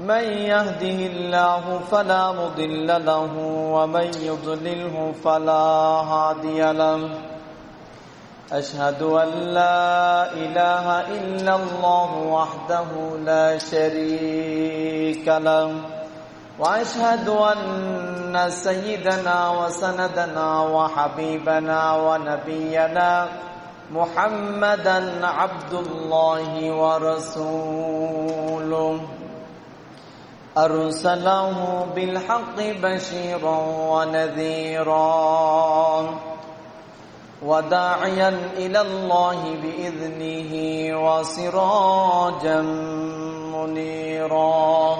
من يهده الله فلا مضل له ومن يضلله فلا هادي له. أشهد أن لا إله إلا الله وحده لا شريك له. وأشهد أن سيدنا وسندنا وحبيبنا ونبينا محمدا عبد الله ورسوله. أرسله بالحق بشيرا ونذيرا وداعيا إلى الله بإذنه وسراجا منيرا.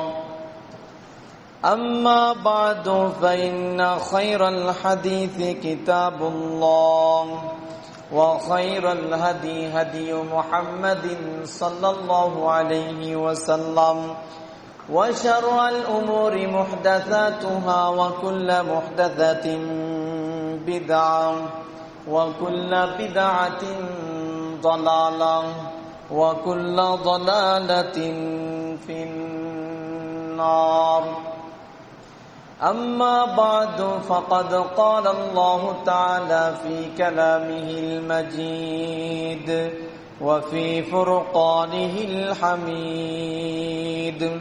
أما بعد فإن خير الحديث كتاب الله وخير الهدي هدي محمد صلى الله عليه وسلم وشر الأمور محدثاتها وكل محدثة بدعة وكل بدعة ضلالة وكل ضلالة في النار. أما بعد فقد قال الله تعالى في كلامه المجيد وفي فرقانه الحميد.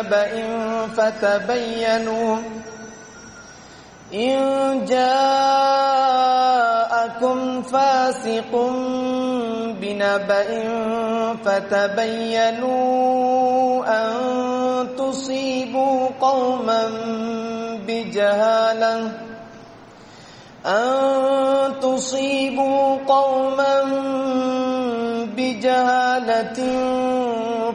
بنبأ فتبينوا إن جاءكم فاسق بنبأ فتبينوا أن تصيبوا قوما بجهالة أن تصيبوا قوما بجهالة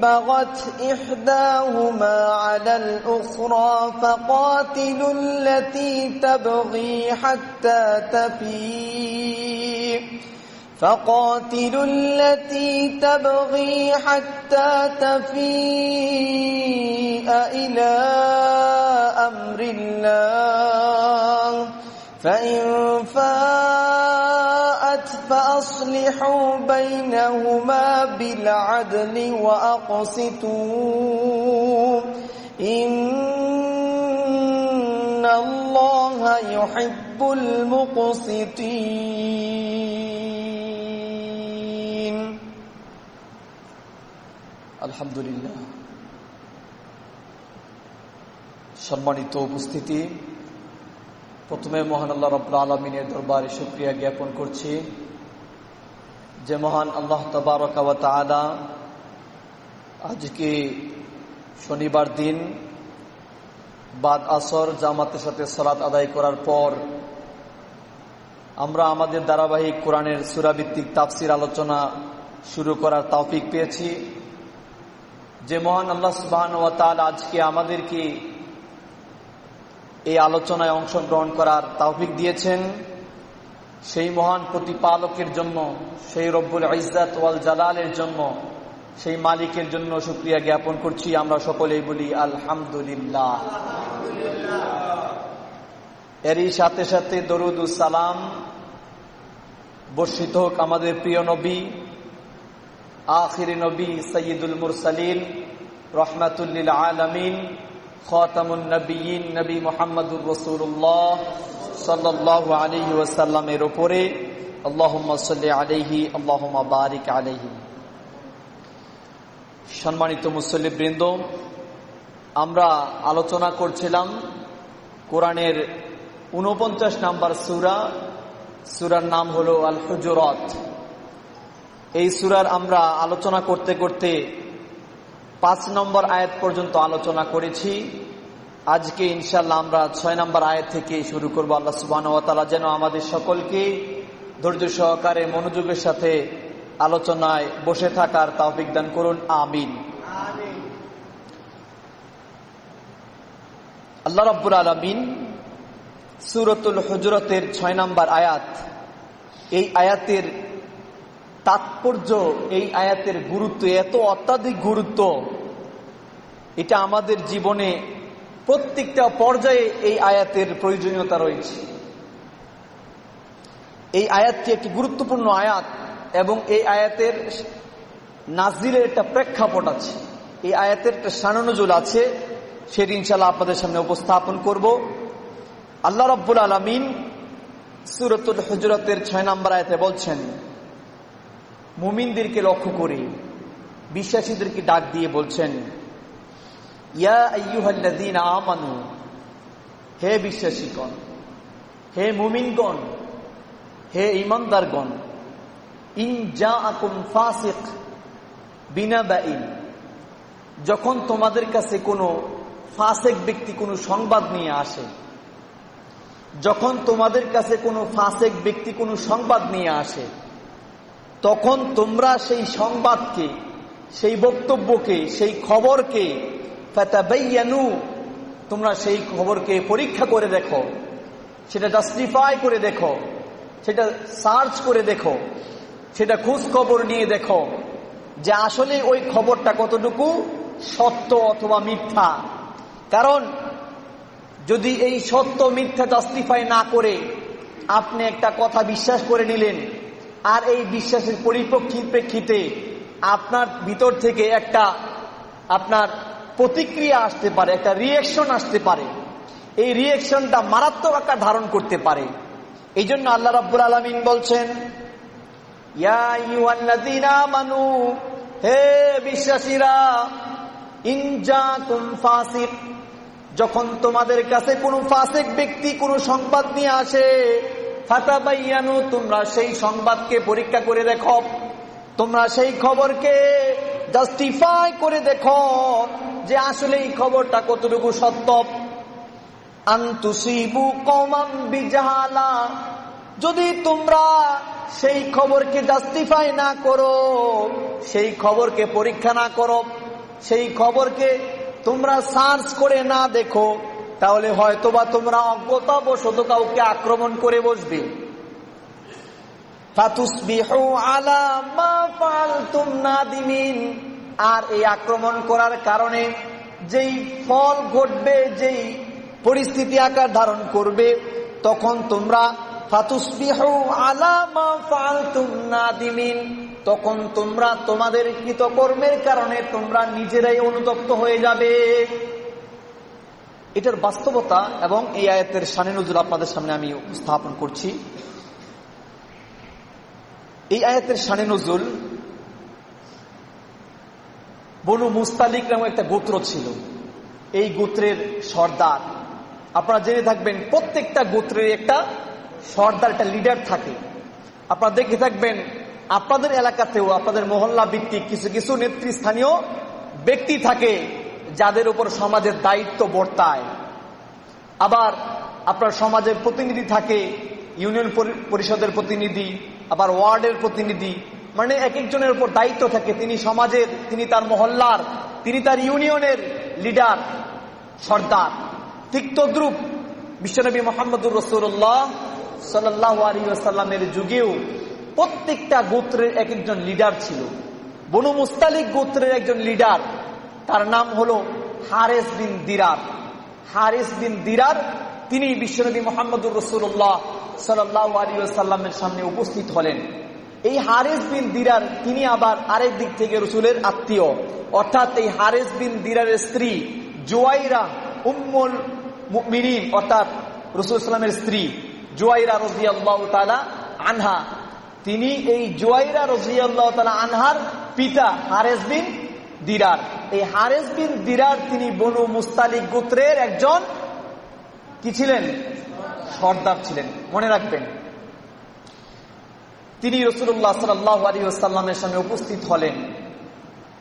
بغت إحداهما على الأخرى فقاتلوا التي تبغي حتى تفيء. فقاتلوا التي تبغي حتى تفيء إلى أمر الله. فإن فاءت فأصلحوا بينهما بالعدل وأقسطوا إن الله يحب المقسطين আলহামদুলিল্লাহ সম্মানিত উপস্থিতি প্রথমে মহান আল্লাহ রব্লা আলমিনের দরবারে শুক্রিয়া জ্ঞাপন করছি যে মহান আল্লাহ তবারকালা আজকে শনিবার দিন বাদ আসর, জামাতের সাথে সলাৎ আদায় করার পর আমরা আমাদের ধারাবাহিক কোরআনের সুরাভিত্তিক তাফসির আলোচনা শুরু করার তৌফিক পেয়েছি। যে মহান আল্লাহ সুবাহন ও তাল আজকে আমাদেরকে এই আলোচনায় অংশগ্রহণ করার তৌফিক দিয়েছেন। সেই মহান প্রতিপালকের জন্য, সেই রব্বুল ইজাত ওয়াল জালালের জন্য, সেই মালিকের জন্য সুক্রিয়া জ্ঞাপন করছি। আমরা সকলেই বলি, আলহামদুলিল্লাহ। এরই সাথে সাথে দরুদ সালাম বর্ষিত হোক আমাদের প্রিয় নবী, আখির নবী সৈয়দুল মুরসালিন রহমাতুল্লিল আলমিন, খাতামুন নবীন নবী মোহাম্মদুর রসুল্লাহ সাল্লাহ আলহি ওয়াসাল্লামের ওপরে আল্লাহম্মা আলহি আল্লাহম্মা বারিক আলহি সম্মানিত মুসল্লি বৃন্দ, আমরা আলোচনা করছিলাম কোরআনের উনপঞ্চাশ নাম্বার সুরা। সুরার নাম হলো আল হুজরত এই সুরার আমরা আলোচনা করতে করতে পাঁচ নম্বর আয়াত পর্যন্ত আলোচনা করেছি। আজকে ইনশাল্লাহ আমরা ছয় নম্বর আয়াত থেকে শুরু করব। আল্লাহ সুবাহ যেন আমাদের সকলকে ধৈর্য সহকারে মনোযোগের সাথে আলোচনায় বসে থাকার তাওফিক দান করুন। আমিন। আল্লাহ রব্বুর আলমিন সুরতুল হজরতের ছয় নম্বর আয়াত, এই আয়াতের তাৎপর্য, এই আয়াতের গুরুত্ব এত অত্যাধিক গুরুত্ব, এটা আমাদের জীবনে প্রত্যেকটা পর্যায়ে এই আয়াতের প্রয়োজনীয়তা রয়েছে। এই আয়াতটি একটি গুরুত্বপূর্ণ আয়াত এবং এই আয়াতের নাজিরের একটা প্রেক্ষাপট আছে। এই আয়াতের একটা সানানুজুল আছে, সেটি ইনশাল্লাহ আপনাদের সামনে উপস্থাপন করব। আল্লাহ রব্বুল আলমিন সুরতুল হজরতের ছয় নম্বর আয়াতে বলছেন, মুমিনদেরকে লক্ষ্য করে, বিশ্বাসীদেরকে ডাক দিয়ে বলছেন ইয়া আমানু। হে বিশ্বাসীগণ, হে মুমিনগণ, হে ইমানদারগণ ইন যা আকুম ফাসিক বিনা ব্যয়ীন যখন তোমাদের কাছে কোনো ফাসেক ব্যক্তি কোনো সংবাদ নিয়ে আসে, যখন তোমাদের কাছে কোনো ফাসেক ব্যক্তি কোনো সংবাদ নিয়ে আসে, তখন তোমরা সেই সংবাদকে, সেই বক্তব্যকে, সেই খবরকে তোমরা সেই খবরকে পরীক্ষা করে দেখো, সেটা জাস্টিফাই করে দেখো, সেটা সার্চ করে দেখো, সেটা খোঁজ খবর নিয়ে দেখো যে আসলে ওই খবরটা কতটুকু সত্য অথবা মিথ্যা। কারণ যদি এই সত্য মিথ্যা জাস্টিফাই না করে আপনি একটা কথা বিশ্বাস করে নিলেন, আর এই বিশ্বাসের পরিপ্রেক্ষিতে আপনার ভিতর থেকে একটা আপনার প্রতিক্রিয়া আসতে পারে, একটা রিয়েকশন আসতে পারে। এই রিয়েকশনটা মারাত্মক আকার ধারণ করতে পারে। এই জন্য আল্লাহ রাব্বুল আলমিন বলছেন মানু হে বিশ্বাসীরা ফাসিক, যখন তোমাদের কাছে কোনো ফাসেক ব্যক্তি কোনো সংবাদ নিয়ে আসে, ফাতাবাইয়ানু, তোমরা সেই সংবাদকে পরীক্ষা করে দেখো। তোমরা সেই খবরকে জাস্টিফাই করে দেখো। যে আসলে এই খবরটা কতটুকু সত্য? যদি তোমরা সেই খবরকে জাস্টিফাই না করো, সেই খবরকে পরীক্ষা না করো, সেই খবরকে তোমরা সার্চ করে না দেখো, তাহলে হয়তোবা তোমরা অজ্ঞতা বসত কাউকে আক্রমণ করে বসবে। আর এই আক্রমণ করার কারণে যেই ফল ঘটবে, যেই পরিস্থিতি আকার ধারণ করবে, তখন তোমরা তখন তোমরা তোমাদের কৃতকর্মের কারণে তোমরা নিজেরাই অনুতপ্ত হয়ে যাবে। এটার বাস্তবতা এবং এই আয়াতের সানে নজর আপনাদের সামনে আমি উপস্থাপন করছি। এই আয়াতের সানে নজুল বনু মুস্তালিক নামে একটা গোত্র ছিল। এই গোত্রের সর্দার। আপনারা জেনে থাকবেন, প্রত্যেকটা গোত্রের একটা সর্দার, একটা লিডার থাকে। আপনারা দেখে থাকবেন, আপনাদের এলাকাতেও, আপনাদের মহল্লা ভিত্তিক কিছু কিছু নেতৃস্থানীয় ব্যক্তি থাকে, যাদের উপর সমাজের দায়িত্ব বর্তায়। আবার আপনার সমাজের প্রতিনিধি থাকে, ইউনিয়ন পরিষদের প্রতিনিধি, আবার ওয়ার্ডের প্রতিনিধি মানে এক একজনের উপর দায়িত্ব থাকে। তিনি সমাজের, তিনি তার মহল্লার, তিনি তার ইউনিয়নের লিডার, সর্দার। ঠিক তদ্রুপ বিশ্বনবী মোহাম্মদুর রসুল্লাহ সাল্লাহ যুগেও প্রত্যেকটা গোত্রের এক একজন লিডার ছিল। বনু মুস্তালিক গোত্রের একজন লিডার, তার নাম হলো হারেস বিন দিরার। হারেস বিন দিরার তিনি বিশ্বনবী মোহাম্মদুর রসুল্লাহ সাল্লাহ আলী সাল্লামের সামনে উপস্থিত হলেন। এই হারেস বিন দিরার তিনি আবার আরেক দিক থেকে রসুলের আত্মীয়। অর্থাৎ এই হারেস বিন দিরারের স্ত্রী জোয়াইরা উম্মুল মিনিন অর্থাৎ রসুল ইসলামের স্ত্রী জোয়াইরা রজিয়াল্লাহ তালা আনহা। তিনি এই জোয়াইরা রজিয়াল্লাহ তালা আনহার পিতা হারেস বিন দিরার। এই হারেস বিন দিরার তিনি বনু মুস্তালিক গোত্রের একজন কি ছিলেন? সর্দার ছিলেন। মনে রাখবেন। তিনি রসুল্লাহ সাল্লাহ আলী আসাল্লামের সামনে উপস্থিত হলেন।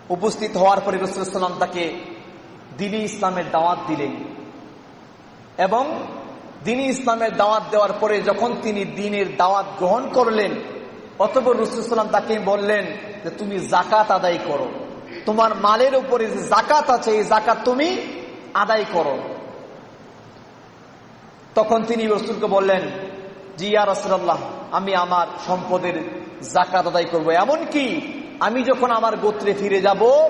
উপস্থিত হওয়ার পরে রসুলাম তাকে দিনী ইসলামের দাওয়াত দিলেন এবং দিনী ইসলামের দাওয়াত দেওয়ার পরে যখন তিনি দিনের দাওয়াত গ্রহণ করলেন, অতপর রসুলাম তাকে বললেন যে, তুমি জাকাত আদায় করো। তোমার মালের উপরে যে জাকাত আছে, এই জাকাত তুমি আদায় করো। তখন তিনি রসুলকে বললেন, জি ইয়া রসুল্লাহ আমি আমার সম্পদের জাকাত আদায় করব। এমনকি আমি যখন আমার গোত্রে ফিরে যাব,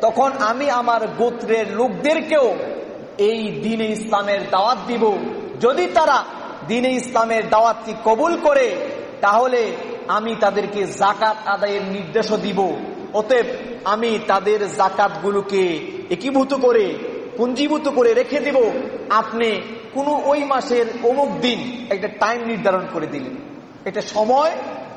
তখন আমি আমার গোত্রের লোকদেরকেও এই দিনে ইসলামের দাওয়াত দিব। যদি তারা দিনে ইসলামের দাওয়াতকে কবুল করে, তাহলে আমি তাদেরকে জাকাত আদায়ের নির্দেশও দিব। অতএব আমি তাদের জাকাতগুলোকে একীভূত করে, পুঞ্জীভূত করে রেখে দিব। আপনি কোনো ওই মাসের অমুক দিন একটা টাইম নির্ধারণ করে দিলেন। একটা সময়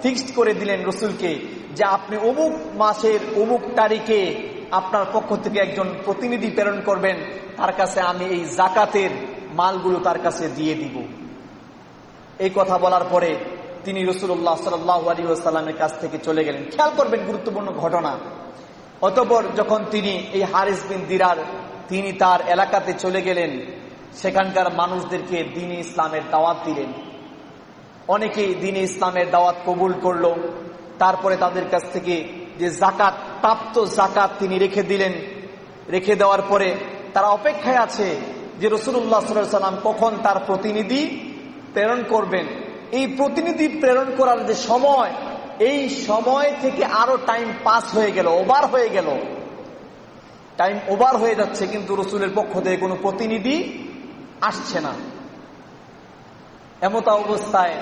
ফিক্সড করে দিলেন রসুলকে যে আপনি অমুক মাসের অমুক তারিখে আপনার পক্ষ থেকে একজন প্রতিনিধি প্রেরণ করবেন, তার কাছে আমি এই জাকাতের মালগুলো তার কাছে দিয়ে দিব। এই কথা বলার পরে তিনি রসুল্লাহ সাল্লাহ কাছ থেকে চলে গেলেন। খেয়াল করবেন গুরুত্বপূর্ণ ঘটনা। অতপর যখন তিনি এই হারিস বিন দিরার, তিনি তার এলাকাতে চলে গেলেন, সেখানকার মানুষদেরকে দিন ইসলামের দাওয়াত দিলেন। অনেকেই দিনে ইসলামের দাওয়াত কবুল করল। তারপরে তাদের কাছ থেকে যে জাকাত প্রাপ্ত জাকাত তিনি রেখে দিলেন। রেখে দেওয়ার পরে তারা অপেক্ষায় আছে যে রসুল্লাহ সাল্লাম কখন তার প্রতিনিধি প্রেরণ করবেন। এই প্রতিনিধি প্রেরণ করার যে সময়, এই সময় থেকে আরও টাইম পাস হয়ে গেল, ওভার হয়ে গেল। টাইম ওভার হয়ে যাচ্ছে, কিন্তু রসুলের পক্ষ থেকে কোনো প্রতিনিধি আসছে না। এমতা অবস্থায়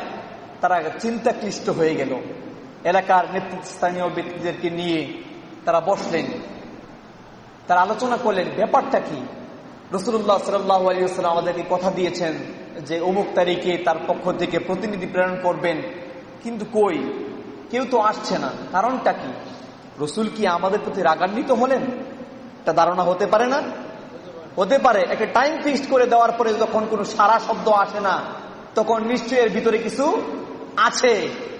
তারা চিন্তাক্লিষ্ট হয়ে গেল। এলাকার নেতৃস্থানীয় ব্যক্তিদেরকে নিয়ে তারা বসলেন। তারা আলোচনা করলেন, ব্যাপারটা কি? রসুল্লাহ সাল্লাহ আলিয়াল্লাম আমাদেরকে কথা দিয়েছেন যে অমুক তারিখে তার পক্ষ থেকে প্রতিনিধি প্রেরণ করবেন, কিন্তু কই? কেউ তো আসছে না। কারণটা কি? রসুল কি আমাদের প্রতি রাগান্বিত হলেন? তা ধারণা হতে পারে না? হতে পারে। একটা টাইম ফিক্সড করে দেওয়ার পরে যখন কোনো সারা শব্দ আসে না, তখন নিশ্চয়ই এর ভিতরে কিছু আছে,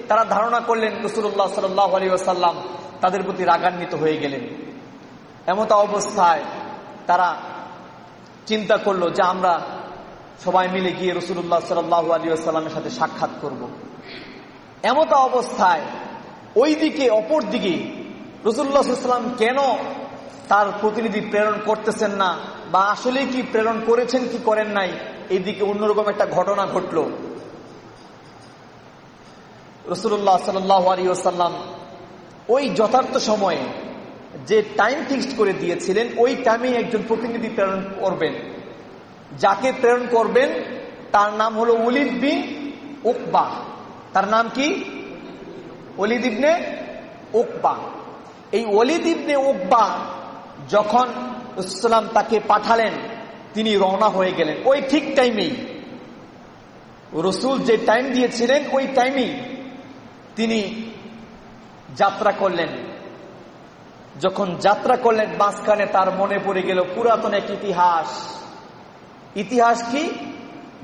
তারা ধারণা করলেন রসুল্লাহ সাল্লাহ আলী আসাল্লাম তাদের প্রতি রাগান্বিত হয়ে গেলেন এমতা অবস্থায় তারা চিন্তা করল যে আমরা সবাই মিলে গিয়ে রসুল্লাহ সাল্লাহ আলী আসাল্লামের সাথে সাক্ষাৎ করব। এমতা অবস্থায় ওই দিকে অপর দিকে রসুল্লাহাম কেন তার প্রতিনিধি প্রেরণ করতেছেন না বা আসলে কি প্রেরণ করেছেন কি করেন নাই এইদিকে অন্যরকম একটা ঘটনা ঘটল রসুল্লাহ সাল্লাহ ওসাল্লাম ওই যথার্থ সময়ে যে টাইম ফিক্সড করে দিয়েছিলেন, ওই টাইমে একজন প্রতিনিধি প্রেরণ করবেন। যাকে প্রেরণ করবেন, তার নাম হলো উলিদ বিন ওকবা তার নাম কি? অলিদ ইবনে ওকবা এই অলিদ ইবনে ওকবা যখন ইসলাম তাকে পাঠালেন, তিনি রওনা হয়ে গেলেন। ওই ঠিক টাইমেই রসুল যে টাইম দিয়েছিলেন, ওই টাইমেই তিনি যাত্রা করলেন। যখন যাত্রা করলেন, মাঝখানে তার মনে পড়ে গেল পুরাতন এক ইতিহাস। ইতিহাস কি?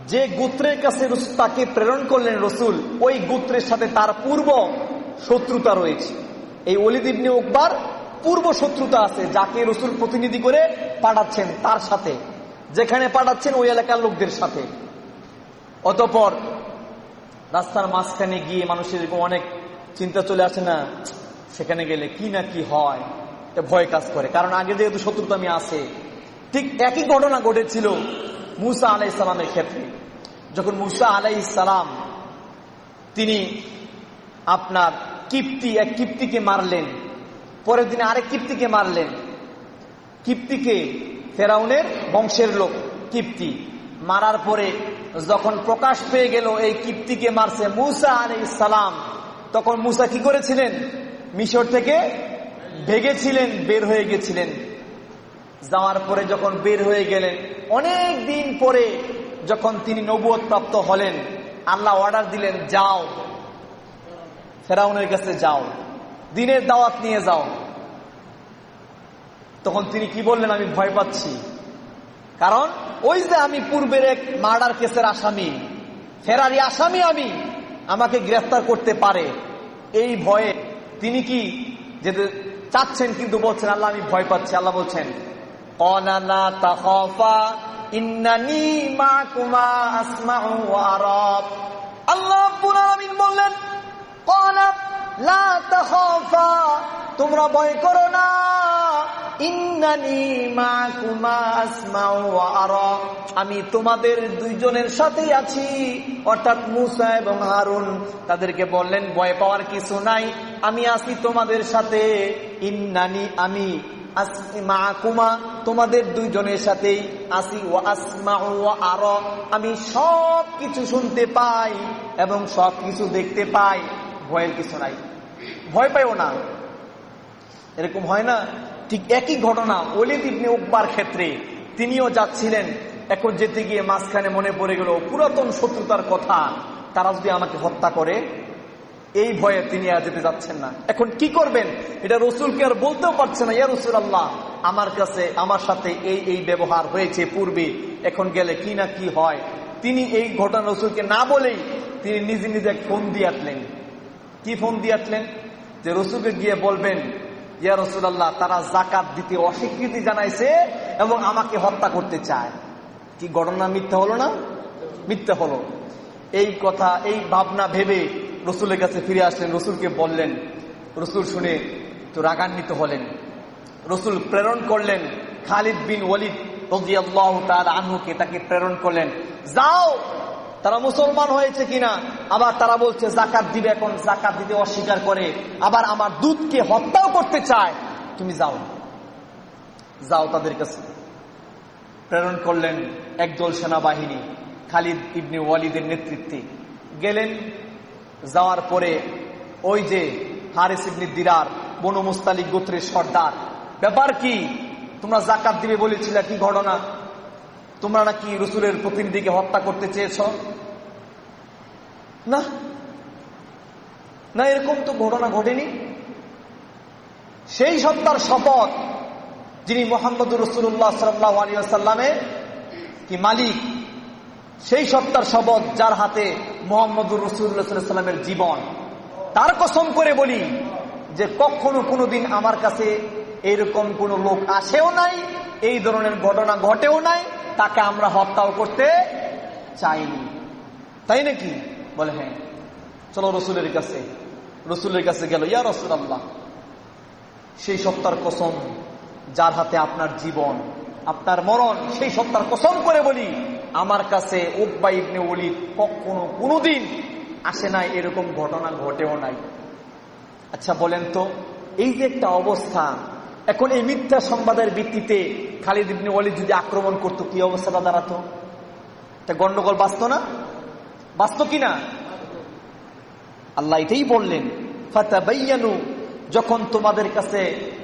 যে গোত্রের কাছে তাকে প্রেরণ করলেন রসুল, ওই গোত্রের সাথে তার পূর্ব শত্রুতা রয়েছে। এই অলিদ উকবার পূর্ব শত্রুতা আছে, যাকে রসুল প্রতিনিধি করে পাঠাচ্ছেন তার সাথে, যেখানে পাঠাচ্ছেন ওই এলাকার লোকদের সাথে। অতপর রাস্তার মাঝখানে গিয়ে মানুষের এরকম অনেক চিন্তা চলে আসে না, সেখানে গেলে কি না কি হয় এটা ভয় কাজ করে। কারণ আগে যেহেতু শত্রুতামি আছে ঠিক একই ঘটনা ঘটেছিল মুসা আলাই ইসলামের ক্ষেত্রে। যখন মুসা আলাই ইসলাম তিনি আপনার কিপ্তি, এক কিপ্তিকে মারলেন, পরের দিনে আরেক কিপ্তিকে মারলেন। কিপ্তিকে ফেরাউনের বংশের লোক, কিপ্তি, মারার পরে যখন প্রকাশ পেয়ে গেল এই কিপ্তিকে মারছে মুসা আলী ইসালাম তখন মুসা কি করেছিলেন? মিশর থেকে ভেগেছিলেন, বের হয়ে গেছিলেন। যাওয়ার পরে যখন বের হয়ে গেলেন, অনেক দিন পরে যখন তিনি নবুয় প্রাপ্ত হলেন, আল্লাহ অর্ডার দিলেন, যাও। ফেরাউনের কাছে যাও। দিনের দাওয়াত নিয়ে যাও। তখন তিনি কি বললেন? আমি ভয় পাচ্ছি। কারণ ওই যে আমি পূর্বের এক মার্ডার কেসের আসামি, ফেরারি আসামি আমি, আমাকে গ্রেফতার করতে পারে। এই ভয়ে তিনি কি যেতে চাচ্ছেন কিন্তু বলছেন, আল্লাহ, আমি ভয় পাচ্ছি। আল্লাহ বলছেন আল্লাহ বললেন তোমরা ভয় করো না। আমি তোমাদের দুইজনের সাথেই আছি। অর্থাৎ মুসা এবং হারুন, তাদেরকে বললেন, ভয় পাওয়ার কিছু নাই, আমি আছি তোমাদের সাথে। ইন্নানি আমি কুমা তোমাদের দুইজনের সাথেই আসি ও আসমা ও আর। আমি সব কিছু শুনতে পাই এবং সব কিছু দেখতে পাই। ভয়ের কিছু নাই। ভয় পাইও না। এরকম হয় না, ঠিক একই ঘটনা অলিদ ইবনে উকবার ক্ষেত্রে তিনিও যাচ্ছিলেন, এখন যেতে গিয়ে মাঝখানে মনে পড়ে গেল, পুরাতন শত্রুতার কথা, তারা যদি আমাকে হত্যা করে, এই ভয়ে তিনি আর যেতে যাচ্ছেন না। এখন কি করবেন? এটা রসুলকে আর বলতেও পারছে না, ইয়া রসুল আল্লাহ আমার কাছে, আমার সাথে এই এই ব্যবহার হয়েছে পূর্বে, এখন গেলে কি না কি হয়? তিনি এই ঘটনা রসুলকে না বলেই তিনি নিজে নিজে ফোন দিয়ে আটলেন। কি ফোন দিয়ে আটলেন যে রসুলকে গিয়ে বলবেন, ইয়া রসুল্লাহ তারা জাকাত দিতে অস্বীকৃতি জানাইছে এবং আমাকে হত্যা করতে চায়। কি ঘটনা? মিথ্যা হলো না? মিথ্যা হলো। এই কথা, এই ভাবনা ভেবে রসুলের কাছে ফিরে আসলেন। রসুলকে বললেন, রসুল শুনে তো রাগান্বিত হলেন। রসুল প্রেরণ করলেন। খালিদ বিন ওয়ালিদ রজিয়াল্লাহ তার আনহুকে তাকে প্রেরণ করলেন। যাও তারা মুসলমান হয়েছে কিনা? আবার তারা বলছে, জাকাত দিবে এখন, জাকাত দিতে অস্বীকার করে। আবার আমার দুধকে হত্যাও করতে চায়। তুমি যাও। যাও তাদের কাছে। প্রেরণ করলেন একদল সেনাবাহিনী, খালিদ ইবনে ওয়ালিদের নেতৃত্বে। গেলেন, যাওয়ার পরে ওই যে হারিস ইবনি দিরার, বনু মুস্তালিক গোত্রের সর্দার। ব্যাপার কি? তোমরা জাকাত দিবে বলেছিলে, কি ঘটনা? তোমরা নাকি রসুলের প্রতিনিধিকে হত্যা করতে চেয়েছ? না। না, এরকম তো ঘটনা ঘটেনি। সেই সত্তার শপথ যিনি মোহাম্মদ রসুল্লাহ সাল্লামের কি মালিক, সেই সত্তার শপথ যার হাতে মোহাম্মদ রসুল্লাহামের জীবন। তার কসম করে বলি যে কখনো কোনোদিন আমার কাছে এরকম কোন লোক আসেও নাই, এই ধরনের ঘটনা ঘটেও নাই তাকে আমরা হত্যাও করতে চাইনি। তাই নাকি? বলে হ্যাঁ। চলো রসুলের কাছে। রসুলের কাছে গেল, ইয়া রসুল আল্লাহ সেই সত্তার কসম যার হাতে আপনার জীবন, আপনার মরণ, সেই সত্তার কসম করে বলি, আমার কাছে উব্বা ইবনে কখনো কোনোদিন আসে নাই, এরকম ঘটনা ঘটেও নাই। আচ্ছা বলেন তো, এই যে একটা অবস্থা এখন এই মিথ্যা সংবাদের ভিত্তিতে খালিদ ইবনে ওলি যদি আক্রমণ করতো, কি অবস্থাটা দাঁড়াতো? তা গন্ডগোল বাঁচত না? বাঁচত কিনা আল্লাহ এটাই বললেন ফাতা ফাতাবাইয়ানু যখন তোমাদের কাছে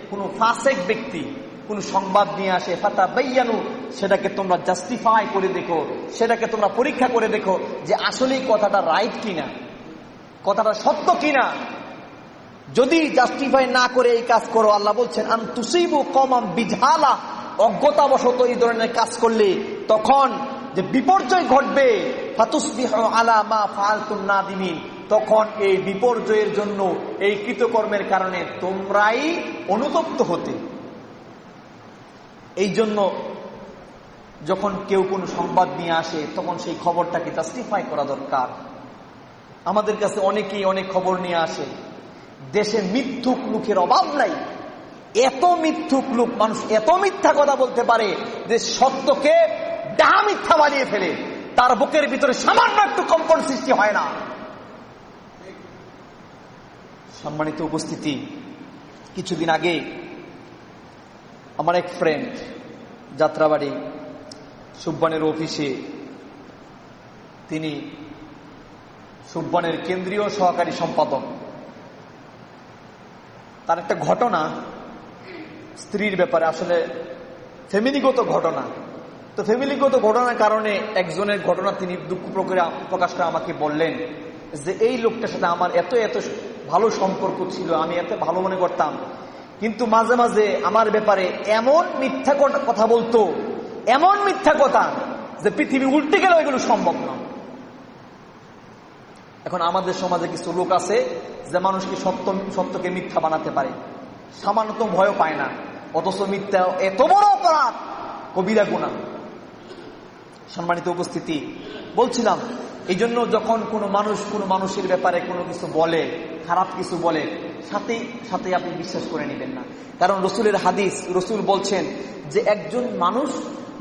কোনো ফাসেক ব্যক্তি, কোন সংবাদ নিয়ে আসে ফাতা বাইয়ানু সেটাকে তোমরা জাস্টিফাই করে দেখো, সেটাকে তোমরা পরীক্ষা করে দেখো যে আসলেই কথাটা রাইট কিনা, কথাটা সত্য কিনা। যদি জাস্টিফাই না করে এই কাজ করো, আল্লাহ বলছেন, আন তুসিবু কমাম বিঝালা অজ্ঞতাবশত এই ধরনের কাজ করলে তখন যে বিপর্যয় ঘটবে তখন এই বিপর্যয়ের জন্য, এই কৃতকর্মের কারণে তোমরাই অনুতপ্ত হতে। এই জন্য যখন কেউ কোনো সংবাদ নিয়ে আসে, তখন সেই খবরটাকে জাস্টিফাই করা দরকার। আমাদের কাছে অনেকেই অনেক খবর নিয়ে আসে। দেশে মিথ্যুক লোকের অভাব নাই। এত মিথ্যুক লোক, মানুষ এত মিথ্যা কথা বলতে পারে যে সত্যকে ডাহা মিথ্যা বানিয়ে ফেলে। তার বুকের ভিতরে সামান্য একটু কম্পন সৃষ্টি হয় না। সম্মানিত উপস্থিতি, কিছুদিন আগে আমার এক ফ্রেন্ড যাত্রাবাড়ি, সুব্বানের অফিসে তিনি সুব্বানের কেন্দ্রীয় সহকারী সম্পাদক। তার একটা ঘটনা, স্ত্রীর ব্যাপারে আসলে ফ্যামিলিগত ঘটনা। তো ফ্যামিলিগত ঘটনার কারণে একজনের ঘটনা তিনি দুঃখ প্রকাশ করে আমাকে বললেন যে, এই লোকটার সাথে আমার এত এত ভালো সম্পর্ক ছিল, আমি এত ভালো মনে করতাম। কিন্তু মাঝে মাঝে আমার ব্যাপারে এমন মিথ্যা কথা বলতো, এমন মিথ্যা কথা যে পৃথিবী উল্টে গেল এগুলো সম্ভব না এখন আমাদের সমাজে কিছু লোক আছে যে মানুষকে সত্য, সত্যকে মিথ্যা বানাতে পারে। সামান্যতম ভয় পায় না। অথচ মিথ্যা এত বড় অপরাধ, কবিরা গুণা। সম্মানিত উপস্থিতি, বলছিলাম এই জন্য যখন কোনো মানুষ কোনো মানুষের ব্যাপারে কোনো কিছু বলে, খারাপ কিছু বলে, সাথে সাথে আপনি বিশ্বাস করে নেবেন না। কারণ রসুলের হাদিস, রসুল বলছেন যে একজন মানুষ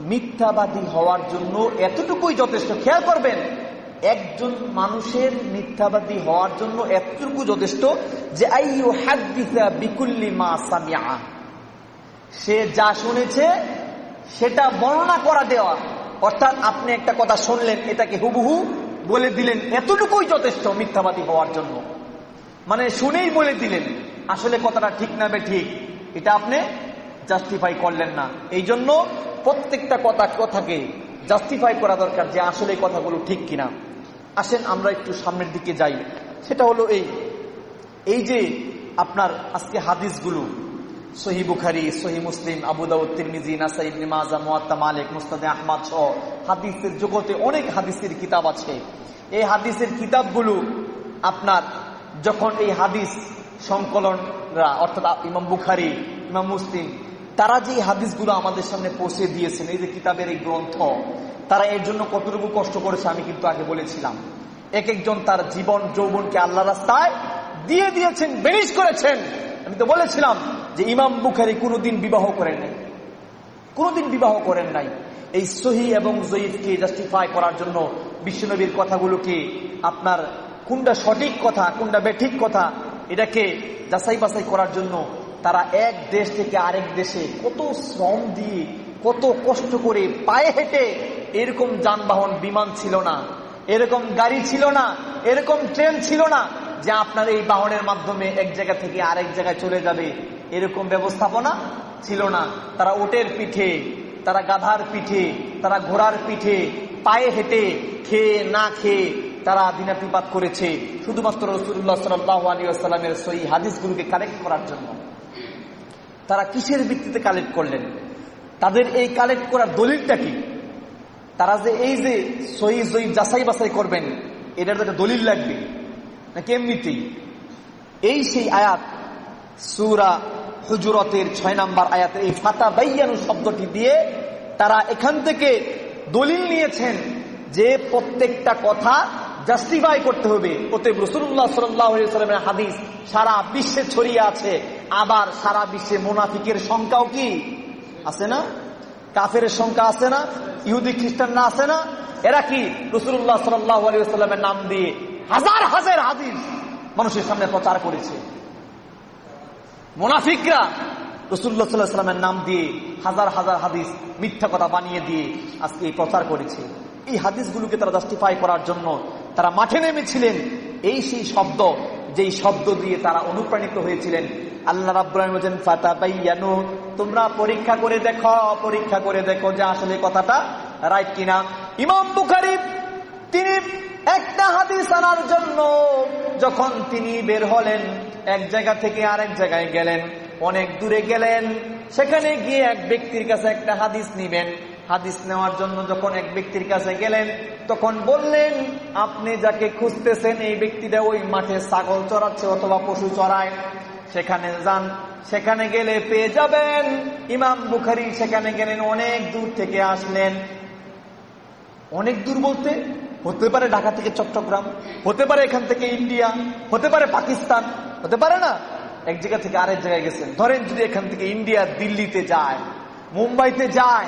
মিথ্যাবাদী হওয়ার জন্য এতটুকুই যথেষ্ট। খেয়াল করবেন একজন মানুষের মিথ্যাবাদী হওয়ার জন্য এতটুকু যথেষ্ট যে বিকুল্লি মা সে যা শুনেছে, সেটা বর্ণনা করা দেওয়া। অর্থাৎ আপনি একটা কথা শুনলেন, এটাকে হুবহু বলে দিলেন। এতটুকুই যথেষ্ট মিথ্যাবাদী হওয়ার জন্য। মানে শুনেই বলে দিলেন। আসলে কথাটা ঠিক না ঠিক। এটা আপনি জাস্টিফাই করলেন না। এই জন্য প্রত্যেকটা কথা কথাকে জাস্টিফাই করা দরকার যে আসলে কথাগুলো ঠিক কিনা। আসেন, আমরা একটু সামনের দিকে যাই। সেটা হলো এই। এই যে আপনার আজকে হাদিসগুলো, সহি বুখারি, সহি মুসলিম, আবু দাউদ, তিরমিজি নাসাইদ নিমাজা মোয়াত্তা, মালিক, মুস্তাদে আহমদ সহ হাদিসের জগতে অনেক হাদিসের কিতাব আছে। এই হাদিসের কিতাবগুলো আপনার যখন এই হাদিস সংকলনরা, অর্থাৎ ইমাম বুখারি, ইমাম মুসলিম, তারা যে হাদিসগুলো আমাদের সামনে পৌঁছে দিয়েছেন, এই যে কিতাবের এই গ্রন্থ তারা এর জন্য কতটুকু কষ্ট করেছে আমি কিন্তু আগে বলেছিলাম। এক একজন তার জীবন, যৌবনকে আল্লাহ রাস্তায় দিয়ে দিয়েছেন বেরিশ করেছেন। আমি তো বলেছিলাম যে ইমাম বুখারি কোনোদিন বিবাহ করেন নাই। কোনোদিন বিবাহ করেন নাই। এই সহি এবং জয়ীফকে জাস্টিফাই করার জন্য বিশ্বনবীর কথাগুলোকে আপনার কোনটা সঠিক কথা, কোনটা বেঠিক কথা, এটাকে যাচাই বাছাই করার জন্য তারা এক দেশ থেকে আরেক দেশে কত শ্রম দিয়ে কত কষ্ট করে পায়ে হেঁটে এরকম যানবাহন, বিমান ছিল না। এরকম গাড়ি ছিল না। এরকম ট্রেন ছিল না যে আপনার এই বাহনের মাধ্যমে এক জায়গা থেকে আরেক জায়গায় চলে যাবে। এরকম ব্যবস্থাপনা ছিল না। তারা ওটের পিঠে, তারা গাধার পিঠে, তারা ঘোড়ার পিঠে পায়ে হেঁটে খেয়ে না খেয়ে তারা দিনাতিপাত করেছে। শুধুমাত্র রসুল্লাহ সাল্লাহ আলী আসসালামের সই হাদিসগুলোকে কালেক্ট করার জন্য। তারা কিসের ভিত্তিতে কালেক্ট করলেন? তাদের এই কালেক্ট করার দলিলটা কি? তারা যে এই যে সই সই যাচাই বাছাই করবেন, এটার একটা দলিল লাগবে। নাকি এমনিতেই? এই সেই আয়াত, সুরা হুজুরতের ছয় নাম্বার আয়াতের এই ফাতা বাইয়ানু শব্দটি দিয়ে তারা এখান থেকে দলিল নিয়েছেন যে প্রত্যেকটা কথা জাস্টিফাই করতে হবে। ওতে রসুল্লাহ সাল্লামের হাদিস সারা বিশ্বে ছড়িয়ে আছে। আবার সারা বিশ্বে মোনাফিকের সংখ্যাও কি? আছে না? কাফের সংখ্যা আছে না? ইহুদি, খ্রিস্টান না আছে না? এরা কি? রসুল্লাহ সাল্লামের নাম দিয়ে হাজার হাজার হাদিস মানুষের সামনে প্রচার করেছে। মোনাফিকরা রসুল্লাহ সাল্লামের নাম দিয়ে হাজার হাজার হাদিস মিথ্যা কথা বানিয়ে দিয়ে আজকে প্রচার করেছে। এই হাদিসগুলোকে তারা জাস্টিফাই করার জন্য তারা মাঠে নেমেছিলেন। এই সেই শব্দ যেই শব্দ দিয়ে তারা অনুপ্রাণিত হয়েছিলেন, আল্লাহ রাব্বুল বলেন ফাতাবাইয়ানু, তোমরা পরীক্ষা করে দেখো, পরীক্ষা করে দেখো যে আসলে কথাটা রাইট কিনা। ইমাম বুখারী, তিনি একটা হাদিস আনার জন্য যখন তিনি বের হলেন, এক জায়গা থেকে আরেক জায়গায় গেলেন, অনেক দূরে গেলেন, সেখানে গিয়ে এক ব্যক্তির কাছে একটা হাদিস নিবেন। হাদিস নেওয়ার জন্য যখন এক ব্যক্তির কাছে গেলেন, তখন বললেন, আপনি যাকে খুঁজতেছেন, এই ব্যক্তিটা ওই মাঠে ছাগল চড়াচ্ছে অথবা পশু চড়ায়। সেখানে যান। সেখানে গেলে পেয়ে যাবেন। ইমাম বুখারি সেখানে গেলেন, অনেক দূর থেকে আসলেন। অনেক দূর বলতে হতে পারে ঢাকা থেকে চট্টগ্রাম, হতে পারে এখান থেকে ইন্ডিয়া, হতে পারে পাকিস্তান, হতে পারে না? এক জায়গা থেকে আরেক জায়গায় গেছেন। ধরেন যদি এখান থেকে ইন্ডিয়া দিল্লিতে যায়, মুম্বাইতে যায়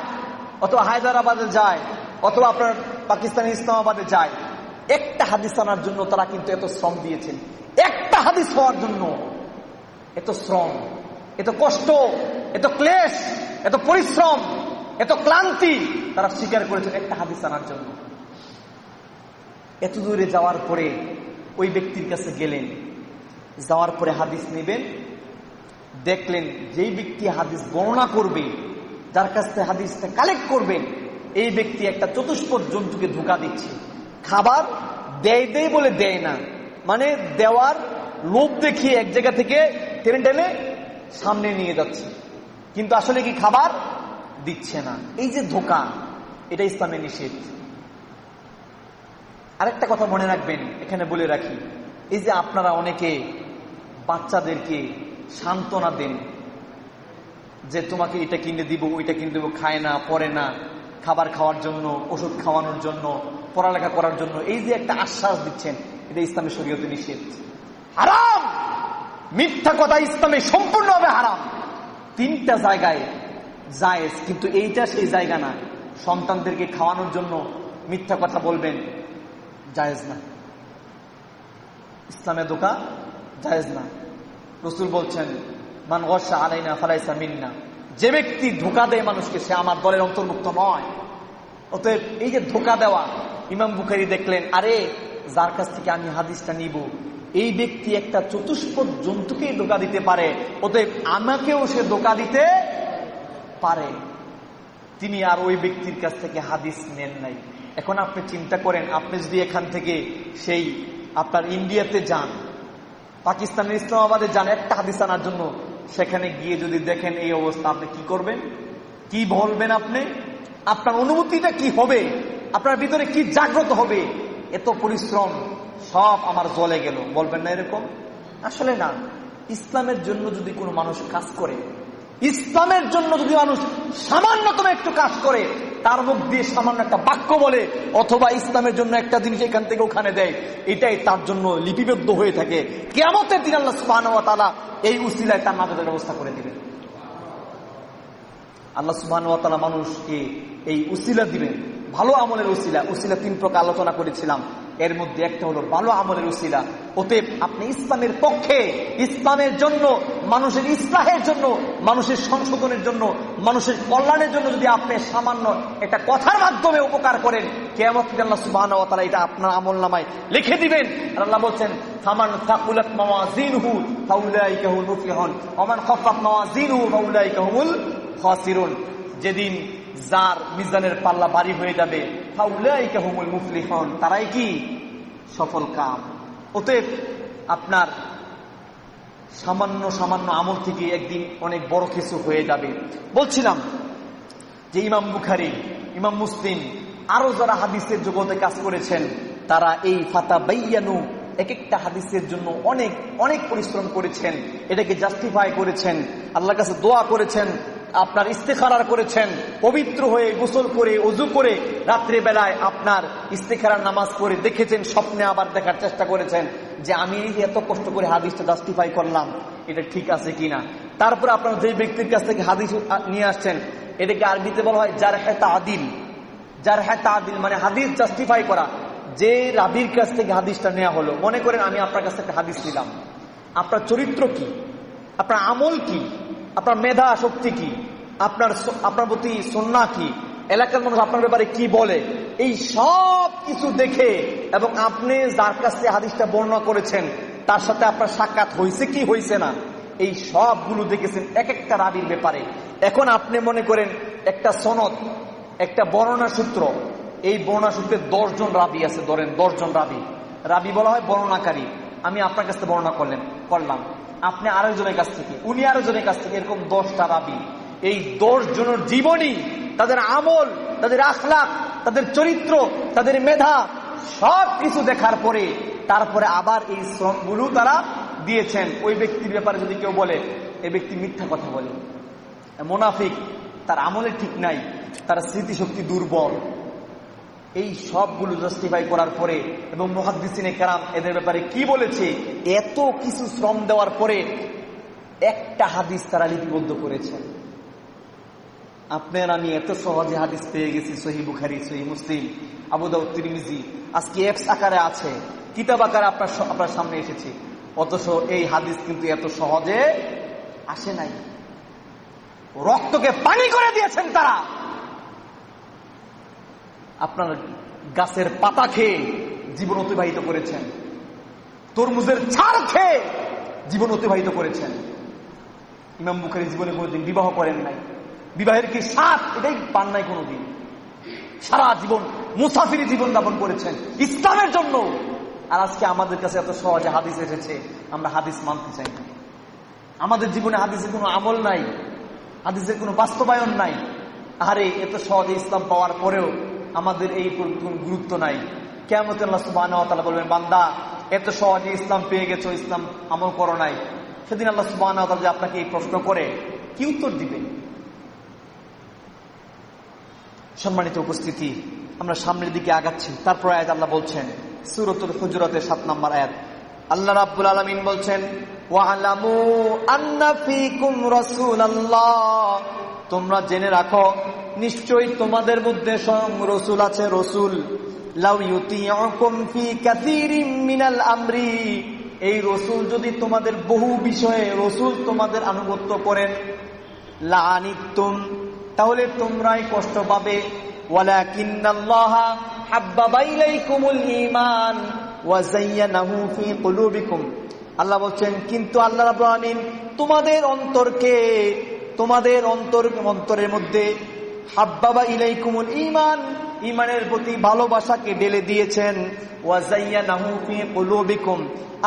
অথবা হায়দ্রাবাদে যায়, অথবা আপনার পাকিস্তান ইসলামাবাদে যায়, একটা হাদিস আনার জন্য তারা কিন্তু এত শ্রম দিয়েছেন। একটা হাদিস হওয়ার জন্য এত শ্রম, এত কষ্ট, এত ক্লেশ, এত পরিশ্রম, এত ক্লান্তি তারা স্বীকার করেছেন একটা হাদিস আনার জন্য। এত দূরে যাওয়ার পরে ওই ব্যক্তির কাছে গেলেন, যাওয়ার পরে হাদিস নেবেন, দেখলেন যেই ব্যক্তি হাদিস গণনা করবে যার কাছ থেকে হাদিসটা কালেক্ট করবেন, এই ব্যক্তি একটা চতুষ্পদ জন্তুকে ধোকা দিচ্ছে। খাবার দেয় দেয় বলে দেয় না। মানে দেওয়ার লোভ দেখিয়ে এক জায়গা থেকে টেনে টেনে সামনে নিয়ে যাচ্ছে। কিন্তু আসলে কি খাবার দিচ্ছে না। এই যে ধোকা, এটা ইসলামে নিষেধ। আরেকটা কথা মনে রাখবেন, এখানে বলে রাখি, এই যে আপনারা অনেকে বাচ্চাদেরকে সান্ত্বনা দেন যে তোমাকে এটা কিনে দিব, ওইটা কিনে দেবো, খায় না, পরে না, খাবার খাওয়ার জন্য, ওষুধ খাওয়ানোর জন্য, পড়ালেখা করার জন্য, এই যে একটা আশ্বাস দিচ্ছেন, এটা ইসলামের শরীয়তে নিষেধ। হারাম! মিথ্যা কথা ইসলামে সম্পূর্ণভাবে হারাম। তিনটা জায়গায় জায়েজ, কিন্তু এইটা সেই জায়গা না। সন্তানদেরকে খাওয়ানোর জন্য মিথ্যা কথা বলবেন, জায়েজ না। ইসলামে দোকা জায়েজ না। রসুল বলছেন মান গসা আলাইনা ফালাইসা মিন্না। যে ব্যক্তি ধোকা দেয় মানুষকে, সে আমার দলের অন্তর্ভুক্ত নয়। অতএব এই যে ধোকা দেওয়া, ইমাম বুখারি দেখলেন, আরে, যার কাছ থেকে আমি হাদিসটা নিব, এই ব্যক্তি একটা চতুষ্পদ জন্তুকেই ধোকা দিতে পারে, অতএব আমাকেও সে ধোকা দিতে পারে। তিনি আর ওই ব্যক্তির কাছ থেকে হাদিস নেন নাই। এখন আপনি চিন্তা করেন, আপনি যদি এখান থেকে সেই আপনার ইন্ডিয়াতে যান, পাকিস্তানের ইসলামাবাদে যান, একটা হাদিস আনার জন্য সেখানে গিয়ে যদি দেখেন এই অবস্থা, আপনি কি করবেন? কি বলবেন আপনি? আপনার অনুভূতিটা কি হবে? আপনার ভিতরে কি জাগ্রত হবে? এত পরিশ্রম, সব আমার জলে গেল। বলবেন না এরকম? আসলে না। ইসলামের জন্য যদি কোনো মানুষ কাজ করে ইসলামের জন্য যদি মানুষ সামান্যতম একটু কাজ করে, তার মুখ দিয়ে সামান্য একটা বাক্য বলে, অথবা ইসলামের জন্য একটা জিনিস এখান থেকে ওখানে দেয়, এটাই তার জন্য লিপিবদ্ধ হয়ে থাকে। কেমতের দিন আল্লাহ সুবাহ এই উসিলায় তার নাজাদের ব্যবস্থা করে দিবেন। আল্লাহ সুবাহ মানুষকে এই উসিলা দিবেন। ভালো আমলের উসিলা উসিলা তিন প্রকার আলোচনা করেছিলাম। এর মধ্যে একটা হলো ভালো আমলের উসিলা। অতএব আপনি ইসলামের পক্ষে, ইসলামের জন্য, মানুষের ইসলাহের জন্য, মানুষের সংশোধনের জন্য, মানুষের কল্যাণের জন্য যদি আপনি সামান্য একটা কথার মাধ্যমে উপকার করেন কেমন আল্লাহ সুবাহ এটা আপনার আমল নামায় লিখে দিবেন। আল্লাহ বলছেন যেদিন যার মিজানের পাল্লা বাড়ি হয়ে যাবে তারাই কি? সফল কাম। অতএব আপনার সামান্য সামান্য আমল থেকে একদিন অনেক বড় কিছু হয়ে যাবে। বলছিলাম যে ইমাম বুখারি, ইমাম মুসলিম আরও যারা হাদিসের জগতে কাজ করেছেন, তারা এই ফাতা বাইয়ানু এক একটা হাদিসের জন্য অনেক অনেক পরিশ্রম করেছেন। এটাকে জাস্টিফাই করেছেন। আল্লাহ কাছে দোয়া করেছেন। আপনার ইস্তেখারার করেছেন। পবিত্র হয়ে গোসল করে অজু করে রাত্রে বেলায় আপনার ইস্তেখারার নামাজ পড়ে দেখেছেন, স্বপ্নে আবার দেখার চেষ্টা করেছেন যে আমি এই এত কষ্ট করে হাদিসটা জাস্টিফাই করলাম, এটা ঠিক আছে কিনা। তারপর আপনার যে ব্যক্তির কাছ থেকে হাদিস নিয়ে আসছেন, এটাকে আরবিতে বলা হয় যার হ্যাঁ আদিল যার হ্যাঁ আদিল মানে হাদিস জাস্টিফাই করা। যে রাবির কাছ থেকে হাদিসটা নেওয়া হলো, মনে করেন আমি আপনার কাছ থেকে হাদিস নিলাম। আপনার চরিত্র কি? আপনার আমল কি? আপনার মেধা শক্তি কি? আপনার আপনার প্রতি সন্না কি? এলাকার মানুষ আপনার ব্যাপারে কি বলে? এই সব কিছু দেখে এবং আপনি যার কাছে হাদিসটা বর্ণনা করেছেন, তার সাথে আপনার সাক্ষাৎ হয়েছে কি হয়েছে না, এই সবগুলো দেখেছেন এক একটা রাবির ব্যাপারে। এখন আপনি মনে করেন একটা সনদ, একটা বর্ণনা সূত্র, এই বর্ণনা সূত্রে দশজন রাবি আছে, ধরেন দশজন রাবি। রাবি বলা হয় বর্ণনাকারী। আমি আপনার কাছ বর্ণনা করলেন, করলাম। আপনি আরেকজনের কাছ থেকে, উনি আরেকজনের কাছ থেকে এরকম দশটা রাবি। এই দশ জনের জীবনী, তাদের আমল, তাদের আখলাক তাদের চরিত্র, তাদের মেধা, সব কিছু দেখার পরে, তারপরে আবার এই শ্রমগুলো তারা দিয়েছেন। ওই ব্যক্তির ব্যাপারে যদি কেউ বলে এই ব্যক্তি মিথ্যা কথা বলে। মোনাফিক, তার আমলে ঠিক নাই, তার স্মৃতিশক্তি দুর্বল। এই সবগুলো জাস্টিফাই করার পরে এবং মহাদিসিনে কেরাম এদের ব্যাপারে কি বলেছে, এত কিছু শ্রম দেওয়ার পরে একটা হাদিস তারা লিপিবদ্ধ করেছেন আপনার আমি এত সহজে হাদিস পেয়ে গেছি, সহি বুখারি, সহি মুসলিম আবুদাউ তিরমিজি। আজকে এপস আকারে আছে, কিতাব আকারে আপনার আপনার সামনে এসেছে। অথচ এই হাদিস কিন্তু এত সহজে আসে নাই। রক্তকে পানি করে দিয়েছেন তারা। আপনার গাছের পাতা খেয়ে জীবন অতিবাহিত করেছেন। তরমুজের ছাড় খেয়ে জীবন অতিবাহিত করেছেন। ইমাম বুখারি জীবনে কোনোদিন বিবাহ করেন নাই। বিবাহের কি সাত এটাই পান নাই কোনোদিন। সারা জীবন মুসাফিরি জীবন যাপন করেছেন। ইসলামের জন্য। আর আজকে আমাদের কাছে এত সহজে হাদিস এসেছে, আমরা হাদিস মানতে চাই আমাদের জীবনে হাদিসের কোনো আমল নাই, হাদিসের কোনো বাস্তবায়ন নাই। আরে, এত সহজে ইসলাম পাওয়ার পরেও আমাদের এই গুরুত্ব নাই। কেমন আল্লাহ সুবাহ বলবেন, বান্দা, এত সহজে ইসলাম পেয়ে গেছো, ইসলাম আমল করো নাই। সেদিন আল্লাহ সুবাহ যে আপনাকে এই প্রশ্ন করে, কি উত্তর দিবেন সম্মানিত উপস্থিতি, আমরা সামনের দিকে আগাচ্ছি। তারপর আয়াত আল্লাহ বলছেন, সুরতুল হুজরতের সাত নম্বর আয়াত। আল্লাহ রাব্বুল আলমিন বলছেন তোমরা জেনে রাখো নিশ্চয়ই তোমাদের মধ্যে স্বয়ং রসুল আছে, রসুল। আমরি। এই রসুল যদি তোমাদের বহু বিষয়ে রসুল তোমাদের আনুগত্য করেন লানিতুম তাহলে তোমরাই কষ্ট পাবে। আল্লাহ বলছেন, কিন্তু আল্লাহ তোমাদের অন্তরকে, তোমাদের অন্তর অন্তরের মধ্যে হাব্বাবা ইলাইকুমুল ঈমান ইমানের প্রতি ভালোবাসাকে ঢেলে দিয়েছেন।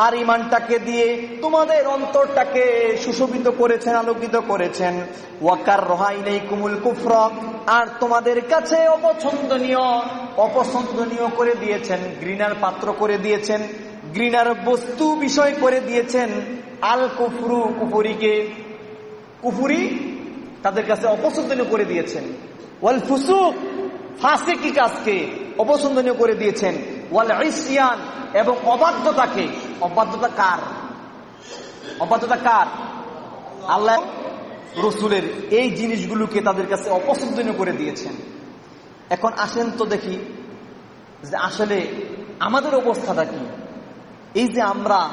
আর ইমানটাকে দিয়ে তোমাদের অন্তরটাকে সুশোভিত করেছেন, আলোকিত করেছেন। ওয়াকার রহাইলাই কুমুল কুফর, আর তোমাদের কাছে অপছন্দনীয় অপছন্দনীয় করে দিয়েছেন গ্রিনার পাত্র করে দিয়েছেন গ্রিনার বস্তু বিষয় করে দিয়েছেন। আল কুফরু, কুফুরিকে, কুফুরি তাদের কাছে অপছন্দনীয় করে দিয়েছেন। ওয়াল ফুসুক। ফাঁসেকি কাজকে অপছন্দনীয় করে দিয়েছেন। ওয়াল ইসিয়ান এবং অবাধ্যতাকে। অবাধ্যতা কার? অবাধ্যতা কার? আল্লাহ রসুলের এই জিনিসগুলোকে তাদের কাছে অপছন্দনীয় করে দিয়েছেন। এখন আসেন তো দেখি যে আসলে আমাদের অবস্থাটা কি? এই যে আমরা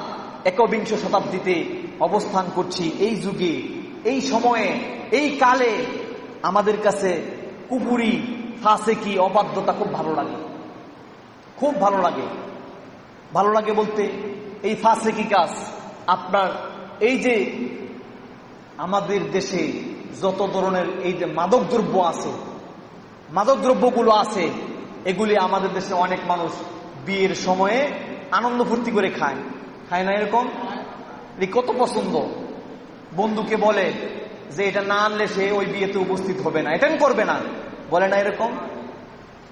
একবিংশ শতাব্দীতে অবস্থান করছি, এই যুগে, এই সময়ে, এই কালে আমাদের কাছে কুপুরি ফাঁসে কি অবাধ্যতা খুব ভালো লাগে। খুব ভালো লাগে। ভালো লাগে বলতে এই ফাঁসে কি কাজ আপনার এই যে আমাদের দেশে যত ধরনের এই যে মাদক দ্রব্য আছে, মাদক দ্রব্যগুলো আছে, এগুলি আমাদের দেশে অনেক মানুষ বিয়ের সময়ে আনন্দ ফুর্তি করে খায়। খায় না এরকম? কত পছন্দ। বন্ধুকে বলে যে এটা না আনলে সে ওই বিয়েতে উপস্থিত হবে না। এটা করবে না। বলে না এরকম?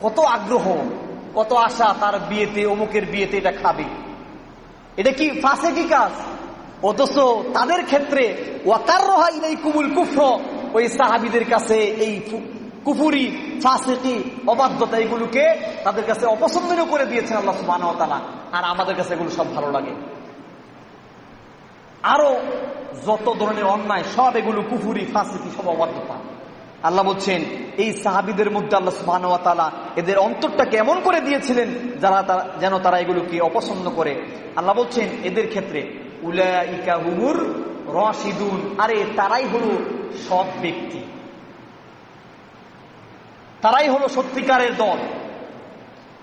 কত আগ্রহ, কত আশা তার বিয়েতে, অমুকের বিয়েতে এটা খাবে। এটা কি ফাঁসে কি কাজ? অথচ তাদের ক্ষেত্রে ওয়াকার রহাই নেই কুমুল কুফর, ওই সাহাবিদের কাছে এই কুফুরি ফাঁসেটি অবাধ্যতা এগুলোকে তাদের কাছে অপছন্দনীয় করে দিয়েছেন আল্লাহ সুবাহ আর আমাদের কাছে এগুলো সব ভালো লাগে। আরও যত ধরনের অন্যায়, সব এগুলো কুফুরি ফাঁসিটি সব অবাধ্যতা আল্লাহ বলছেন, এই সাহাবিদের মধ্যে আল্লাহ সুবাহ এদের অন্তরটাকে এমন করে দিয়েছিলেন, যারা যেন তারা এগুলোকে অপছন্দ করে। আল্লাহ বলছেন, এদের ক্ষেত্রে উলাইকা আরে, তারাই হলো সব ব্যক্তি। তারাই হলো সত্যিকারের দল।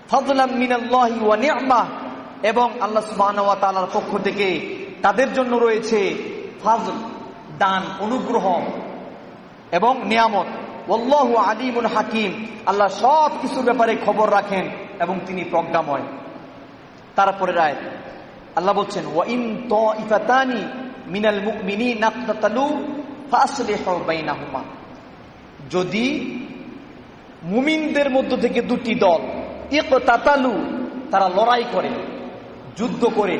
ফজলাম মিনাল্লাহি ওয়া এবং আল্লাহ সুবাহর পক্ষ থেকে তাদের জন্য রয়েছে ফাজল, দান অনুগ্রহ এবং নিয়ামত। ওল্লাহ আলিমুল হাকিম, আল্লাহ সব কিছুর ব্যাপারে খবর রাখেন এবং তিনি প্রজ্ঞাময়। তারপরে রায় আল্লাহ বলছেন, ওয়াইন তো ইফাতানি মিনাল মুকমিনি নাকতালু ফাসলিহু বাইনাহুমা। যদি মুমিনদের মধ্য থেকে দুটি দল, ইকতাতালু, তারা লড়াই করে, যুদ্ধ করে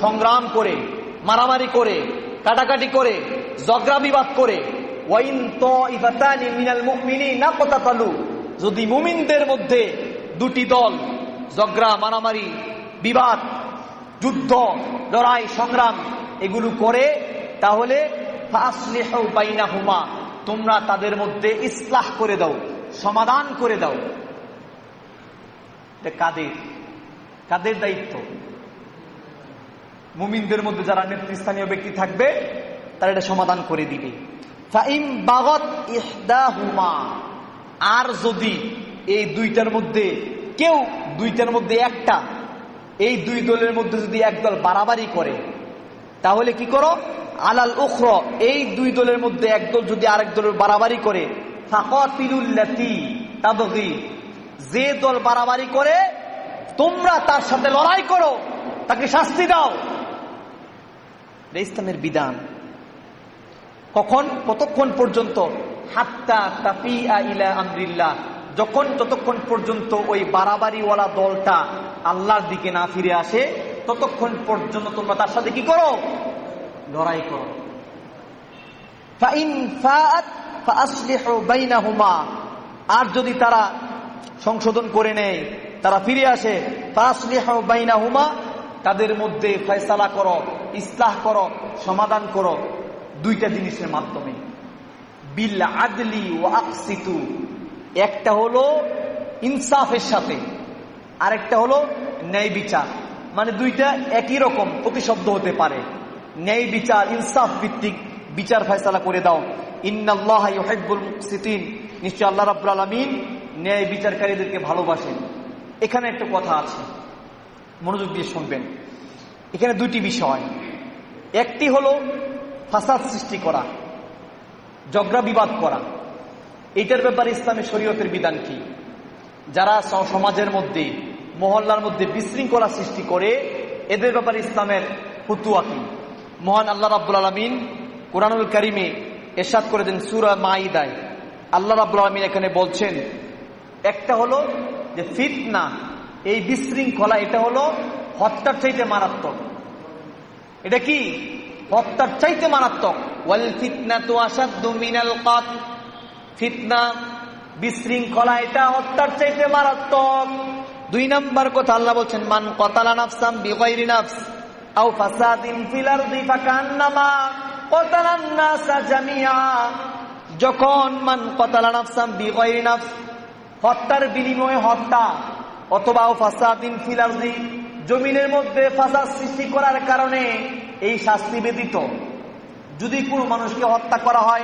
সংগ্রাম করে, মারামারি করে, কাটাকাটি করে জগরা বিবাদ করে। যদি মুমিনদের মধ্যে দুটি দল জগরা মারামারি, বিবাদ, যুদ্ধ, লড়াই, সংগ্রাম এগুলো করে, তাহলে হুমা তোমরা তাদের মধ্যে ইসলাহ করে দাও, সমাধান করে দাও। কাদের? কাদের দায়িত্ব? মুমিনদের মধ্যে যারা নেতৃস্থানীয় ব্যক্তি থাকবে, তারা এটা সমাধান করে দিবে। আর যদি এই দুইটার মধ্যে, কেউ দুইটার মধ্যে একটা, এই দুই দলের মধ্যে যদি একদল বাড়াবাড়ি করে, তাহলে কি করো? আলাল উখর, এই দুই দলের মধ্যে একদল যদি আরেক দলের বাড়াবাড়ি করে যে দল বাড়াবাড়ি করে, তোমরা তার সাথে লড়াই করো, তাকে শাস্তি দাও। ইসলামের বিধান। কখন? কতক্ষণ পর্যন্ত? হাত্তা তাফিয়া ইলা আমরিল্লাহ। যখন যতক্ষণ পর্যন্ত ওই বাড়াবাড়িওয়ালা দলটা আল্লাহর দিকে না ফিরে আসে, ততক্ষণ পর্যন্ত তোমরা তার সাথে কি করো? লড়াই করো। আর যদি তারা সংশোধন করে নেয়, তারা ফিরে আসে তাদের মধ্যে ফয়সালা করো। ইসলাহ করো, সমাধান করো দুইটা জিনিসের মাধ্যমে। বিল আদলি ও আকসিতু। একটা হলো ইনসাফের সাথে, আরেকটা হলো ন্যায় বিচার। মানে দুইটা একই রকম প্রতিশব্দ হতে পারে। ন্যায় বিচার, ইনসাফ ভিত্তিক বিচার ফয়সালা করে দাও। ইন্নাল্লাহুল নিশ্চয় আল্লাহ রাবুল আলমিন ন্যায় বিচারকারীদেরকে ভালোবাসেন। এখানে একটা কথা আছে। মনোযোগ দিয়ে শুনবেন। এখানে দুইটি বিষয়। একটি হলো ফাসাদ সৃষ্টি করা জগরা বিবাদ করা। এটার ব্যাপারে ইসলামের শরীয়তের বিধান কি? যারা সমাজের মধ্যে, মহল্লার মধ্যে বিশৃঙ্খলা সৃষ্টি করে, এদের ব্যাপারে ইসলামের ফুতুয়া কি? মহান আল্লাহ রাবুল আলমিন কোরআনুল করিমে এরশাদ করে দেন সুরা মাইদায় আল্লাহ রাবুল আলমিন এখানে বলছেন, একটা হলো যে ফিতনা, এই বিশৃঙ্খলা, এটা হলো হত্যার চাইতে মারাত্মক। এটা কি? হত্যার চাইতে মারাত্মক। ওয়াল ফিতনা তো আসাদ মিনাল ফিতনা, বিশৃঙ্খলা, এটা হত্যার চাইতে মারাত্মক। দুই নম্বর কথা আল্লাহ বলছেন, মান কতালা নাফসাম বিগৈরি নাফস, আও যখন মান হত্যার বিনিময়ে হত্যা, অথবা জমিনের মধ্যে ফাসাদ সৃষ্টি করার কারণে এই শাস্তি ব্যতীত। যদি কোনো মানুষকে হত্যা করা হয়,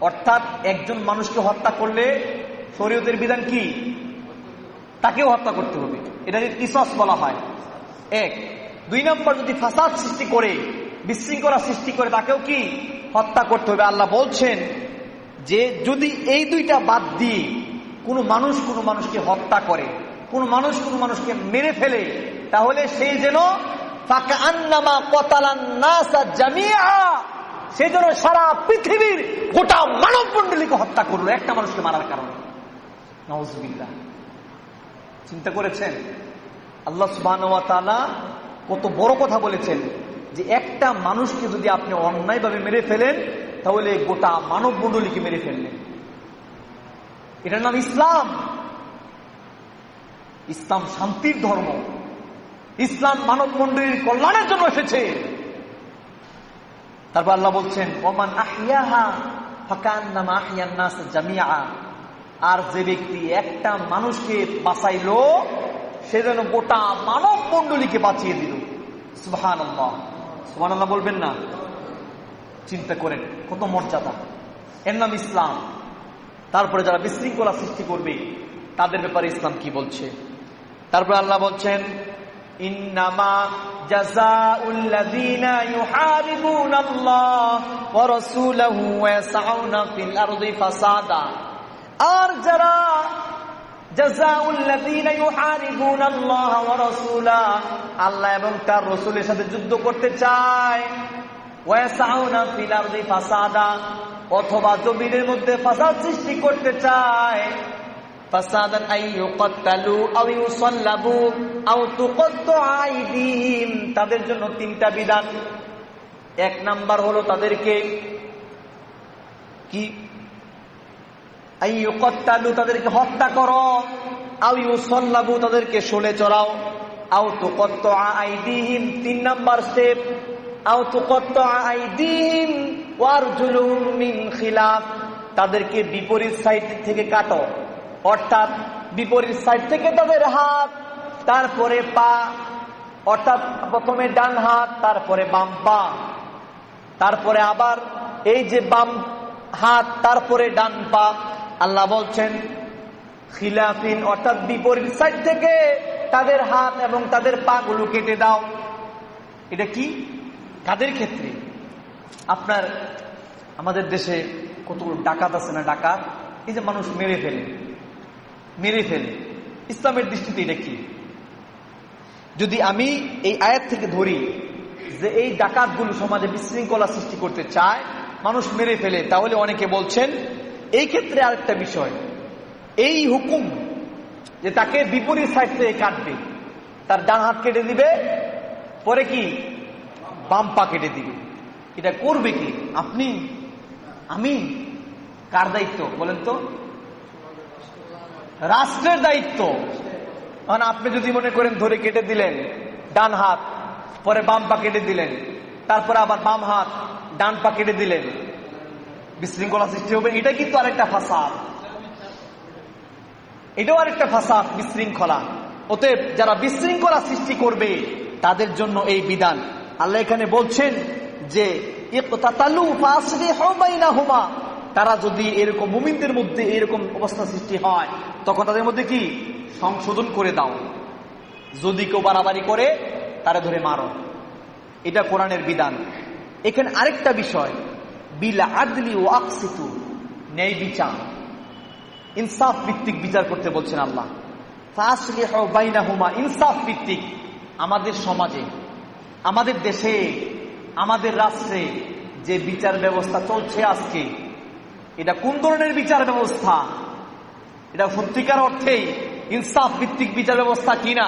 অর্থাৎ একজন মানুষকে হত্যা করলে শরীয়তের বিধান কি? তাকেও হত্যা করতে হবে। এটাকে কিসস বলা হয়। এক। দুই নম্বর, যদি ফাসাদ সৃষ্টি করে, বিশৃঙ্খলা সৃষ্টি করে, তাকেও কি? হত্যা করতে হবে। আল্লাহ বলছেন যে, যদি এই দুইটা বাদ দিয়ে কোনো মানুষ কোনো মানুষকে হত্যা করে, কোন মানুষ কোন মানুষকে মেরে ফেলে তাহলে সেই যেন সে যেন সারা পৃথিবীর গোটা মানব মন্ডলীকে হত্যা করল একটা মানুষকে মারার কারণে। নওয়াজবিল্লা চিন্তা করেছেন? আল্লাহ সুবাহ কত বড় কথা বলেছেন যে একটা মানুষকে যদি আপনি অন্যায়ভাবে মেরে ফেলেন, তাহলে গোটা মানব মন্ডলীকে মেরে ফেললেন। এটার নাম ইসলাম। ইসলাম শান্তির ধর্ম। ইসলাম মানব মন্ডলীর কল্যাণের জন্য এসেছে। তারপর আল্লাহ বলছেন, ওমান আহিয়াহা ফাকান আর যে ব্যক্তি একটা মানুষকে বাঁচাইল, সে যেন গোটা মানব মন্ডলীকে বাঁচিয়ে দিল। সুহান সুহান আল্লাহ বলবেন না। চিন্তা করেন, কত মর্যাদা। এর নাম ইসলাম। তারপরে যারা বিশৃঙ্খলা সৃষ্টি করবে, তাদের ব্যাপারে ইসলাম কি বলছে? তারপরে আল্লাহ বলছেন আর যারা আল্লাহ এবং তার রাসূলের সাথে যুদ্ধ করতে চায় অথবা জমিনের মধ্যে ফাসাদ সৃষ্টি করতে চায় ফাসাদান আই ইউকাত্তালু আও ইউসাল্লাবু আও তুকাত্তাআ আইদিহিম তাদের জন্য তিনটা বিধান। এক নাম্বার হলো তাদেরকে কি? আই ইউকাত্তালু, তাদেরকে হত্যা করো। আও ইউসাল্লাবু, তাদেরকে শোলে চড়াও। আও তুকাত্তাআ আইদিহিম, তিন নাম্বার স্টেপ। আও তুকাত্তাআ আইদিহিম ওয়ারজুলুহুম মিন খিলাফ। তাদেরকে বিপরীত সাইড থেকে কাটো। অর্থাৎ বিপরীত সাইড থেকে তাদের হাত, তারপরে পা, অর্থাৎ প্রথমে ডান হাত, তারপরে বাম পা। তারপরে আবার এই যে বাম হাত, তারপরে ডান পা, আল্লাহ বলছেন, খিলাফিন, অর্থাৎ বিপরীত সাইড থেকে তাদের হাত এবং তাদের পা গুলো কেটে দাও। এটা কি? কাদের ক্ষেত্রে? আপনার, আমাদের দেশে কতগুলো ডাকাত আছে না ডাকাত? এই যে মানুষ মেরে ফেলে। মেরে ফেলে। ইসলামের দৃষ্টিতে এটা কি? যদি আমি এই আয়াত থেকে ধরি যে এই ডাকাতগুলো সমাজে বিশৃঙ্খলা সৃষ্টি করতে চায়, মানুষ মেরে ফেলে, তাহলে অনেকে বলছেন, এই ক্ষেত্রে আরেকটা বিষয়, এই হুকুম যে তাকে বিপরীত সাইড থেকে কাটবে, তার ডান হাত কেটে দিবে, পরে কি? বাম পা কেটে দিবে। এটা করবে কি? আপনি? আমি? কার দায়িত্ব? বলেন তো। রাষ্ট্রের দায়িত্ব। কারণ আপনি যদি মনে করেন ধরে কেটে দিলেন, ডান হাত, পরে বাম পা কেটে দিলেন, তারপরে আবার বাম হাত, ডান পা কেটে দিলেন, বিশৃঙ্খলা সৃষ্টি হবে। এটা কিন্তু আরেকটা ফাসাদ। এটাও আরেকটা ফাসাদ, বিশৃঙ্খলা। অতএব যারা বিশৃঙ্খলা সৃষ্টি করবে, তাদের জন্য এই বিধান। আল্লাহ এখানে বলছেন যে তারা যদি এরকম মুমিনদের মধ্যে এরকম অবস্থা সৃষ্টি হয়, তখন তাদের মধ্যে কি? সংশোধন করে দাও। যদি কেউ বাড়াবাড়ি করে, তারা ধরে মারো। এটা কোরআনের বিধান। এখানে আরেকটা বিষয়, বিলা আদলি ও আকসিতু, ন্যায় বিচার। ইনসাফ ভিত্তিক বিচার করতে বলছেন আল্লাহ। ইনসাফ ভিত্তিক। আমাদের সমাজে, আমাদের দেশে, আমাদের রাষ্ট্রে যে বিচার ব্যবস্থা চলছে আজকে এটা কোন ধরনের বিচার ব্যবস্থা? এটা সত্যিকার অর্থেই ইনসাফ ভিত্তিক বিচার ব্যবস্থা কিনা?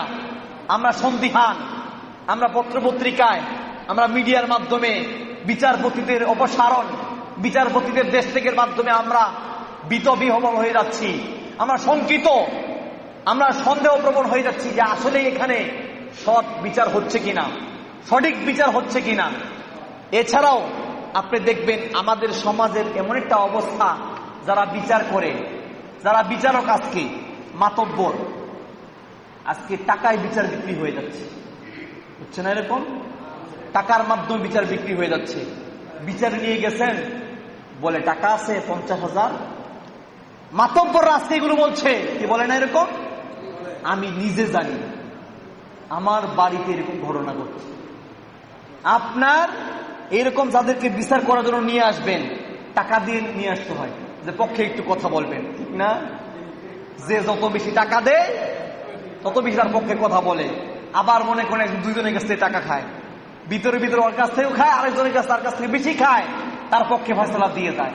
আমরা সন্দিহান, আমরা পত্রপত্রিকায়, আমরা মিডিয়ার মাধ্যমে বিচারপতিদের অপসারণ, বিচারপতিদের দেশ থেকে মাধ্যমে আমরা বিত বিহবল হয়ে যাচ্ছি। আমরা শঙ্কিত, আমরা সন্দেহ প্রবণ হয়ে যাচ্ছি যে আসলে এখানে সৎ বিচার হচ্ছে কিনা, সঠিক বিচার হচ্ছে কিনা। এছাড়াও আপনি দেখবেন আমাদের সমাজের এমন একটা অবস্থা, যারা বিচার করে, যারা বিচারক আজকে মাতব্বর, আজকে টাকায় বিচার বিক্রি হয়ে যাচ্ছে। হচ্ছে না এরকম? টাকার মাধ্যমে বিচার বিক্রি হয়ে যাচ্ছে। বিচার নিয়ে গেছেন, বলে টাকা আছে পঞ্চাশ হাজার। মাতব্বর আজকে এগুলো বলছে, কি বলে না এরকম? আমি নিজে জানি, আমার বাড়িতে এরকম ঘটনা ঘটছে। আপনার এরকম যাদেরকে বিচার করার জন্য নিয়ে আসবেন, টাকা দিয়ে নিয়ে আসতে হয়। যে পক্ষে একটু কথা বলবেন। ঠিক না? যে যত বেশি টাকা দেয়, তত বেশি তার পক্ষে কথা বলে। আবার মনে করেন দুইজনের কাছ থেকে টাকা খায়। ভিতরে ভিতরে ওর কাছ থেকেও খায়, আরেকজনের কাছে তার কাছ থেকে বেশি খায়। তার পক্ষে ফসলা দিয়ে যায়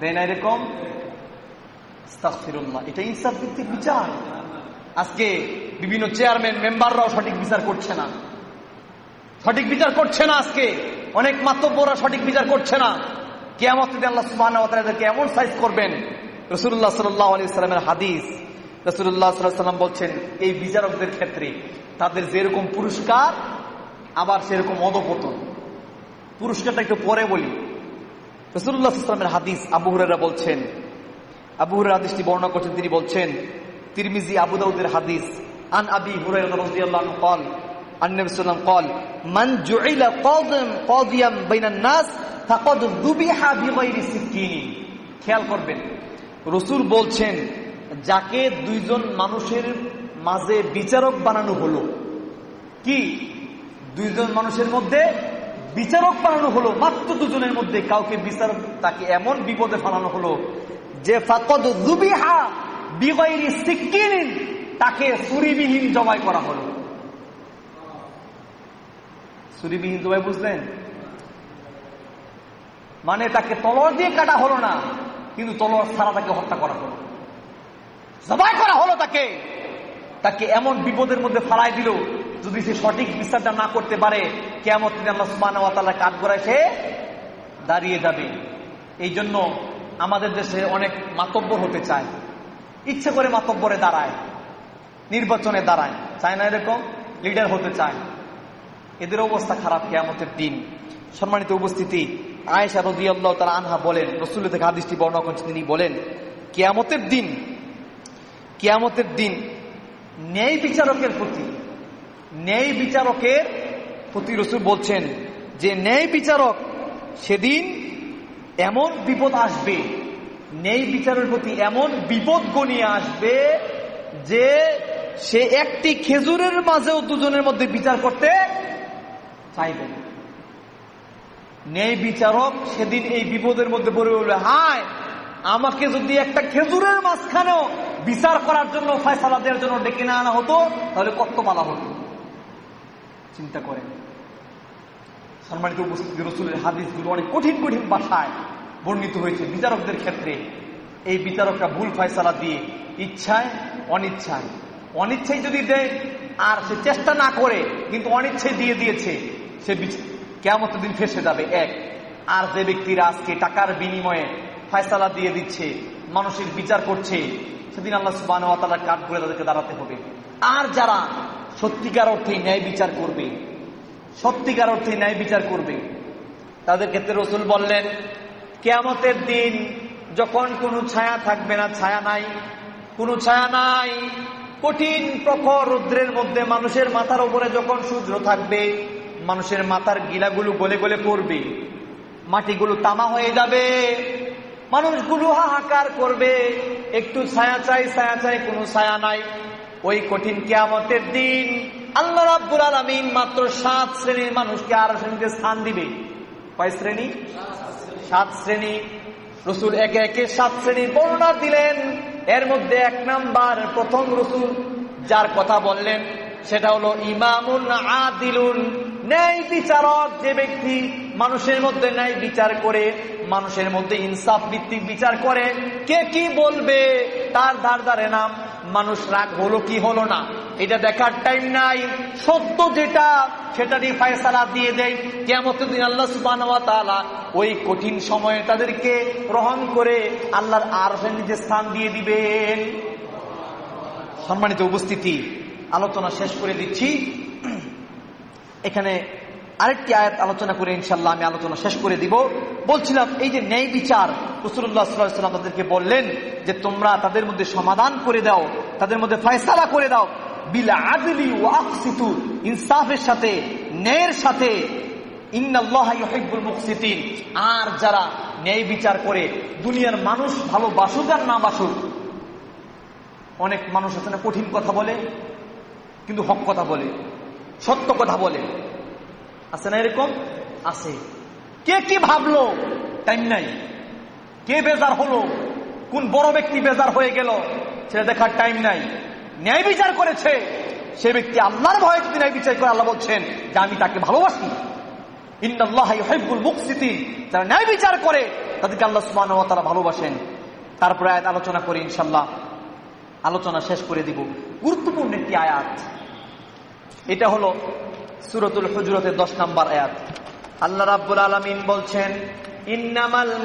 দেয় না এরকম? এটা ইনসাফ ভিত্তিক বিচার। আজকে বিভিন্ন চেয়ারম্যান মেম্বাররাও সঠিক বিচার করছে না। সঠিক বিচার করছে না আজকে। অনেক মাতব্যরা সঠিক বিচার করছে না। কেয়ামত আল্লাহ সুবাহ এমন সাইজ করবেন। রসুল্লাহ সাল্লাহ আলী সাল্লামের হাদিস। রসুল্লাহ সাল্লাম বলছেন, এই বিচারকদের ক্ষেত্রে তাদের যেরকম পুরস্কার, আবার সেরকম অধপতন। পুরস্কারটা একটু পরে বলি। রসুল্লাহ ইসলামের হাদিস, আবু হুরেরা বলছেন, আবু হুরের হাদিসটি বর্ণনা করছেন, তিনি বলছেন, তিরমিজি আবুদাউদের হাদিস, আন আবি হুরের রাদিয়াল্লাহু আনহু النبي صلى الله عليه وسلم قال من جعل قاضيا قاضيا بين الناس فقد ذبح بغير سكين খেয়াল করবেন রসুল বলছেন যাকে দুইজন মানুষের মাঝে বিচারক বানানো হলো কি দুইজন মানুষের মধ্যে বিচারক বানানো হলো মাত্র দুজনের মধ্যে কাউকে বিচারক তাকে এমন বিপদে ফেলানো হলো যে ফাকদ জুবিহা বিগৈরি সিক্কিনিন তাকে সুরিবিহীন জবাই করা হলো সুরিবিহীন ভাই বুঝলেন? মানে তাকে তলোয়ার দিয়ে কাটা হলো না, কিন্তু তলোয়ার ছাড়া তাকে হত্যা করা হলো। জবাই করা হলো তাকে। তাকে এমন বিপদের মধ্যে ফালাই দিল, যদি সে সঠিক বিচারটা না করতে পারে কেমন তিনি আল্লাহ সুবাহ কাঠ গড়ায় সে দাঁড়িয়ে যাবে। এই জন্য আমাদের দেশে অনেক মাতব্বর হতে চায়। ইচ্ছে করে মাতব্বরে দাঁড়ায়, নির্বাচনে দাঁড়ায়। চায় না এরকম? লিডার হতে চায়। এদের অবস্থা খারাপ কেয়ামতের দিন। সম্মানিত উপস্থিতি, আয়েশা রদি আল্লাহ তারা আনহা বলেন রসুল থেকে হাদিসটি বর্ণনা করছেন, তিনি বলেন, কেয়ামতের দিন কেয়ামতের দিন ন্যায় বিচারকের প্রতি, ন্যায় বিচারকের প্রতি রসুল বলছেন যে ন্যায় বিচারক সেদিন এমন বিপদ আসবে, ন্যায় বিচারের প্রতি এমন বিপদ গনিয়ে আসবে যে সে একটি খেজুরের মাঝেও দুজনের মধ্যে বিচার করতে চাইবে না ন্যায় বিচারক সেদিন এই বিপদের মধ্যে পড়ে বলবে, হায়, আমাকে যদি একটা খেজুরের মাঝখানেও বিচার করার জন্য ফয়সালা দেওয়ার জন্য ডেকে না আনা হতো, তাহলে কত পালা হতো? চিন্তা করেন। সম্মানিত উপস্থিতি, রসুলের হাদিসগুলো অনেক কঠিন কঠিন ভাষায় বর্ণিত হয়েছে। বিচারকদের ক্ষেত্রে এই বিচারকরা ভুল ফয়সালা দিয়ে ইচ্ছায়, অনিচ্ছায়। অনিচ্ছায় যদি দেয়, আর সে চেষ্টা না করে, কিন্তু অনিচ্ছায় দিয়ে দিয়েছে সে কেমন দিন ফেসে যাবে। এক, আর যে ব্যক্তিরা আজকে টাকার বিনিময়ে ফয়সালা দিয়ে দিচ্ছে, মানুষের বিচার করছে, সেদিন আল্লাহ সুবাহ কাঠ করে তাদেরকে দাঁড়াতে হবে। আর যারা সত্যিকার অর্থে ন্যায় বিচার করবে, সত্যিকার অর্থে ন্যায় বিচার করবে, তাদের ক্ষেত্রে রসুল বললেন, কেয়ামতের দিন যখন কোনো ছায়া থাকবে না, ছায়া নাই, কোনো ছায়া নাই, কঠিন প্রখর রুদ্রের মধ্যে মানুষের মাথার উপরে যখন সূর্য থাকবে মানুষের মাথার গিলাগুলো গলে গলে পড়বে। মাটিগুলো তামা হয়ে যাবে। মানুষগুলো হাহাকার করবে। একটু ছায়া চাই ছায়া চাই, কোনো ছায়া নাই। ওই কঠিন কেয়ামতের দিন আল্লাহ রাব্বুল আলমিন মাত্র সাত শ্রেণির মানুষকে আর শ্রেণীতে স্থান দিবে। কয় শ্রেণি? সাত শ্রেণি। রসুল একে একে সাত শ্রেণির বর্ণনা দিলেন। এর মধ্যে এক নাম্বার প্রথম রসুল, যার কথা বললেন সেটা হলো ইমামুন আদিলুন। ন্যায় বিচারক যে ব্যক্তি মানুষের মধ্যে ন্যায় বিচার করে, মানুষের মধ্যে ইনসাফ ভিত্তিক বিচার করে, কে কি বলবে তার ধার ধারে নাম মানুষ রাগ হলো কি হলো না, এটা দেখার টাইম নাই। সত্য যেটা সেটা দিয়ে ফায়সালা দিয়ে দেয়। কেমন দিন আল্লাহ সুবান ওই কঠিন সময়ে তাদেরকে গ্রহণ করে আল্লাহর আর নিজে স্থান দিয়ে দিবেন। সম্মানিত উপস্থিতি আলোচনা শেষ করে দিচ্ছি। এখানে আরেকটি আয়াত আলোচনা করে ইনশাল্লাহ আমি আলোচনা শেষ করে দিব। বলছিলাম, এই যে ন্যায় বিচার রসুল্লাহ সাল্লাম তাদেরকে বললেন যে, তোমরা তাদের মধ্যে সমাধান করে দাও, তাদের মধ্যে ফয়সালা করে দাও। বিল আদলি ওয়াকসিতু ইনসাফের সাথে, ন্যায়ের সাথে। আর যারা ন্যায় বিচার করে, দুনিয়ার মানুষ ভালো বাসুক আর না বাসুক। অনেক মানুষ আছে কঠিন কথা বলে কিন্তু হক কথা বলে, সত্য কথা বলে। আছে না এরকম? আছে। কে কি ভাবলো? টাইম নাই। কে বেজার হলো? কোন বড় ব্যক্তি বেজার হয়ে গেল? সেটা দেখার টাইম নাই। ন্যায় বিচার করেছে। সে ব্যক্তি আল্লাহর ভয়ে যদি ন্যায় বিচার করে, আল্লাহ বলছেন যে আমি তাকে ভালোবাসি। যারা ন্যায় বিচার করে, তাদেরকে আল্লাহ সুমান তারা ভালোবাসেন। তারপরে আলোচনা করি ইনশাল্লাহ আলোচনা শেষ করে দিব। গুরুত্বপূর্ণ একটি আয়াত। এটা হলো সুরতুল হজরতের দশ নম্বর আয়াত। আল্লাহ রাব্বুল আলমিন বলছেন, ইন্নামাল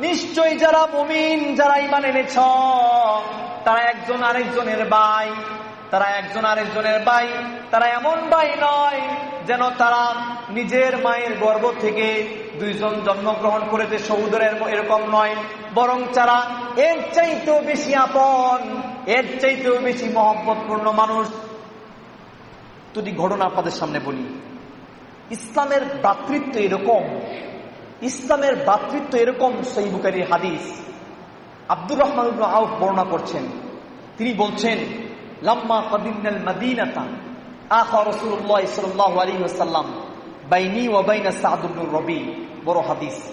নিশ্চয় যারা মুমিন, যারা ঈমান এনেছ, তারা একজন আরেকজনের ভাই। তারা একজন আরেকজনের ভাই, তারা এমন ভাই নয় যেন তারা নিজের মায়ের গর্ব থেকে দুইজন জন্মগ্রহণ করেছে, সৌদরের এরকম নয়। বরং তারা এর চাইতেও বেশি আপন, এর চাইতেও বেশি মহব্বতপূর্ণ মানুষ। দুটি ঘটনা আপনাদের সামনে বলি, ইসলামের ভ্রাতৃত্ব এরকম, ইসলামের ভাতৃত্ব এরকম সহিবুকারী হাদিস। আব্দুর রহমান আউফ বর্ণনা করছেন। তিনি বলছেন লাম্মা কদিনাল মাদিনাতা, আখা রাসূলুল্লাহ সাল্লাল্লাহু আলাইহি ওয়াসাল্লাম, বাইনি ওয়া বাইনা সাদ ইবনে রবি। বড় হাদিস।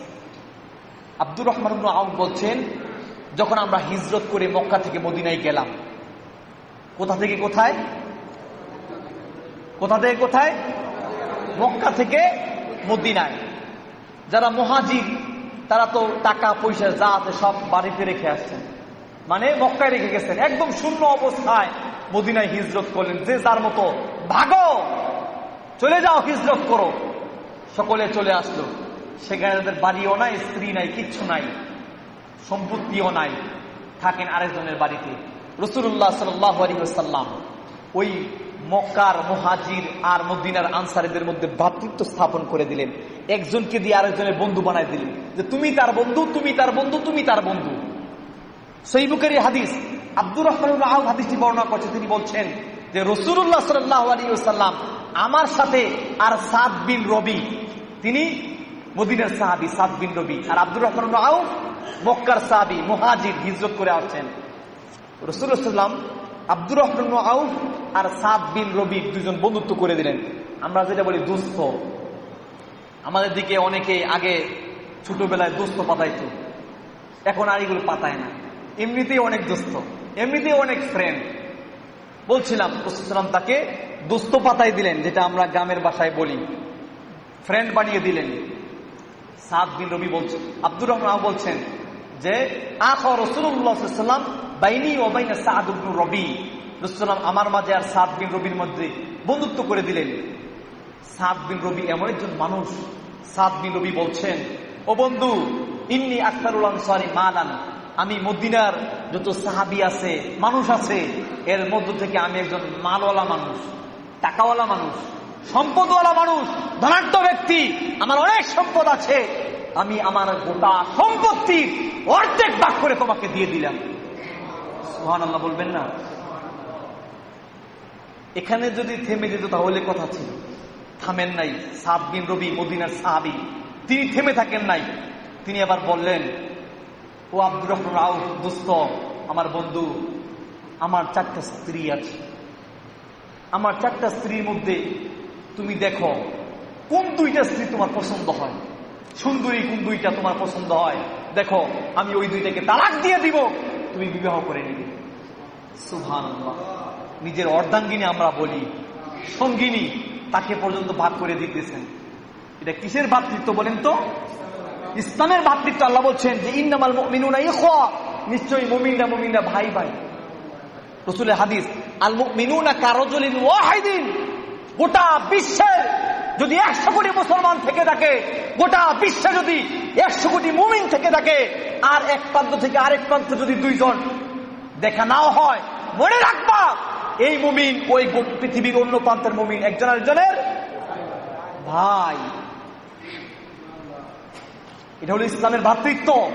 আব্দুর রহমান আউফ বলছেন, যখন আমরা হিজরত করে মক্কা থেকে মদিনায় গেলাম, কোথা থেকে কোথায়? কোথা থেকে কোথায়? মক্কা থেকে মদিনায়। যারা মহাজির, তারা তো টাকা, পয়সা যা আছে সব বাড়িতে রেখে আসছেন। মানে মক্কায় রেখে গেছেন। একদম শূন্য অবস্থায়। মদিনায় হিজরত করলেন। যে যার মতো, ভাগো, চলে যাও, হিজরত করো। সকলে চলে আসলো। সেখানে তাদের বাড়িও নাই, স্ত্রী নাই, কিচ্ছু নাই, সম্পত্তিও নাই। থাকেন আরেকজনের বাড়িতে। রসুল্লাহ সাল্লাম ওই মক্কার মহাজির আর মদিনার আনসারিদের মধ্যে ভ্রাতৃত্ব স্থাপন করে দিলেন। একজনকে দিয়ে আরেকজনের বন্ধু বানাই দিলেন। যে, তুমি তার বন্ধু, তুমি তার বন্ধু, তুমি তার বন্ধু। সৈবুকের হাদিস আব্দুর রহমান আহ হাদিসটি বর্ণনা করছে। তিনি বলছেন যে রসুল্লাহ সাল্লাহ আলী সাল্লাম আমার সাথে আর সাদ বিন রবি, তিনি মদিনের সাহাবি সাদ বিন রবি আর আব্দুর রহমান আউ মক্কার সাহাবি, মহাজির, হিজরত করে আসছেন। রসুল্লাহাম আব্দুর রহমান আউফ আর সাদ বিন রবি দুজন বন্ধুত্ব করে দিলেন। আমরা যেটা বলি দুস্থ। আমাদের দিকে অনেকে আগে ছোটবেলায় দুস্থ পাতাইত, এখন আর এগুলো পাতায় না। এমনিতেই অনেক দুস্থ এমনিতেই অনেক ফ্রেন্ড বলছিলাম রসুলাম তাকে দুস্থ পাতায় দিলেন, যেটা আমরা গ্রামের বাসায় বলি। ফ্রেন্ড বানিয়ে দিলেন। সাদ বিন রবি বলছেন আব্দুর রহমান বলছেন যে, আখ রসুল্লাহাম বাইনি ও বাইনা সাদ রবি। রসুলাম আমার মাঝে আর সাদ বিন রবির মধ্যে বন্ধুত্ব করে দিলেন। সাদ বিন রবি এমন একজন মানুষ। সাদ বিন রবি বলছেন, ও বন্ধু, ইন্নি আখতারুল আনসারি মালান। আমি মদিনার যত সাহাবি আছে, মানুষ আছে, এর মধ্য থেকে আমি একজন মালওয়ালা মানুষ, টাকাওয়ালা মানুষ, সম্পদওয়ালা মানুষ, ধনাঢ্য ব্যক্তি, আমার অনেক সম্পদ আছে। আমি আমার গোটা সম্পত্তির অর্ধেক ভাগ করে তোমাকে দিয়ে দিলাম। সুহান আল্লাহ বলবেন না? এখানে যদি থেমে যেত তাহলে কথা ছিল। থামেন নাই, সাববিন রবি, মদিনার সাহাবি। তিনি থেমে থাকেন নাই। তিনি আবার বললেন ও আব্দুর রহমান রাউ দোস্ত, আমার বন্ধু, আমার চারটা স্ত্রী আছে। আমার চারটা স্ত্রীর মধ্যে তুমি দেখো, কোন দুইটা স্ত্রী তোমার পছন্দ হয়? সুন্দরী কোন দুইটা তোমার পছন্দ হয়? দেখো, আমি ওই দুইটাকে তালাক দিয়ে দিব, তুমি বিবাহ করে নিবে। সুভান নিজের অর্ধাঙ্গিনী আমরা বলি, সঙ্গিনী তাকে পর্যন্ত ভাগ করে দিতেছেন। এটা কিসের ভাতৃত্ব বলেন তো? ইসলামের ভাতৃত্ব আল্লাহ বলছেন যে, ইন্নামাল মিনুনা ইখওয়া। নিশ্চয়ই মুমিনরা মুমিনরা ভাই ভাই। রসুলের হাদিস, আল মিনুনা কারজলিন ওয়াহিদিন। গোটা বিশ্বের যদি একশো কোটি মুসলমান থেকে থাকে, গোটা বিশ্বে যদি একশো কোটি মুমিন থেকে থাকে, আর এক প্রান্ত থেকে আরেক প্রান্ত যদি দুইজন দেখা নাও হয়, মনে রাখবা, এই মুমিন ওই পৃথিবীর অন্য প্রান্তের মুমিন, একজন আরেকজনের ভাই। এটা হলো ইসলামের ভাতৃত্ব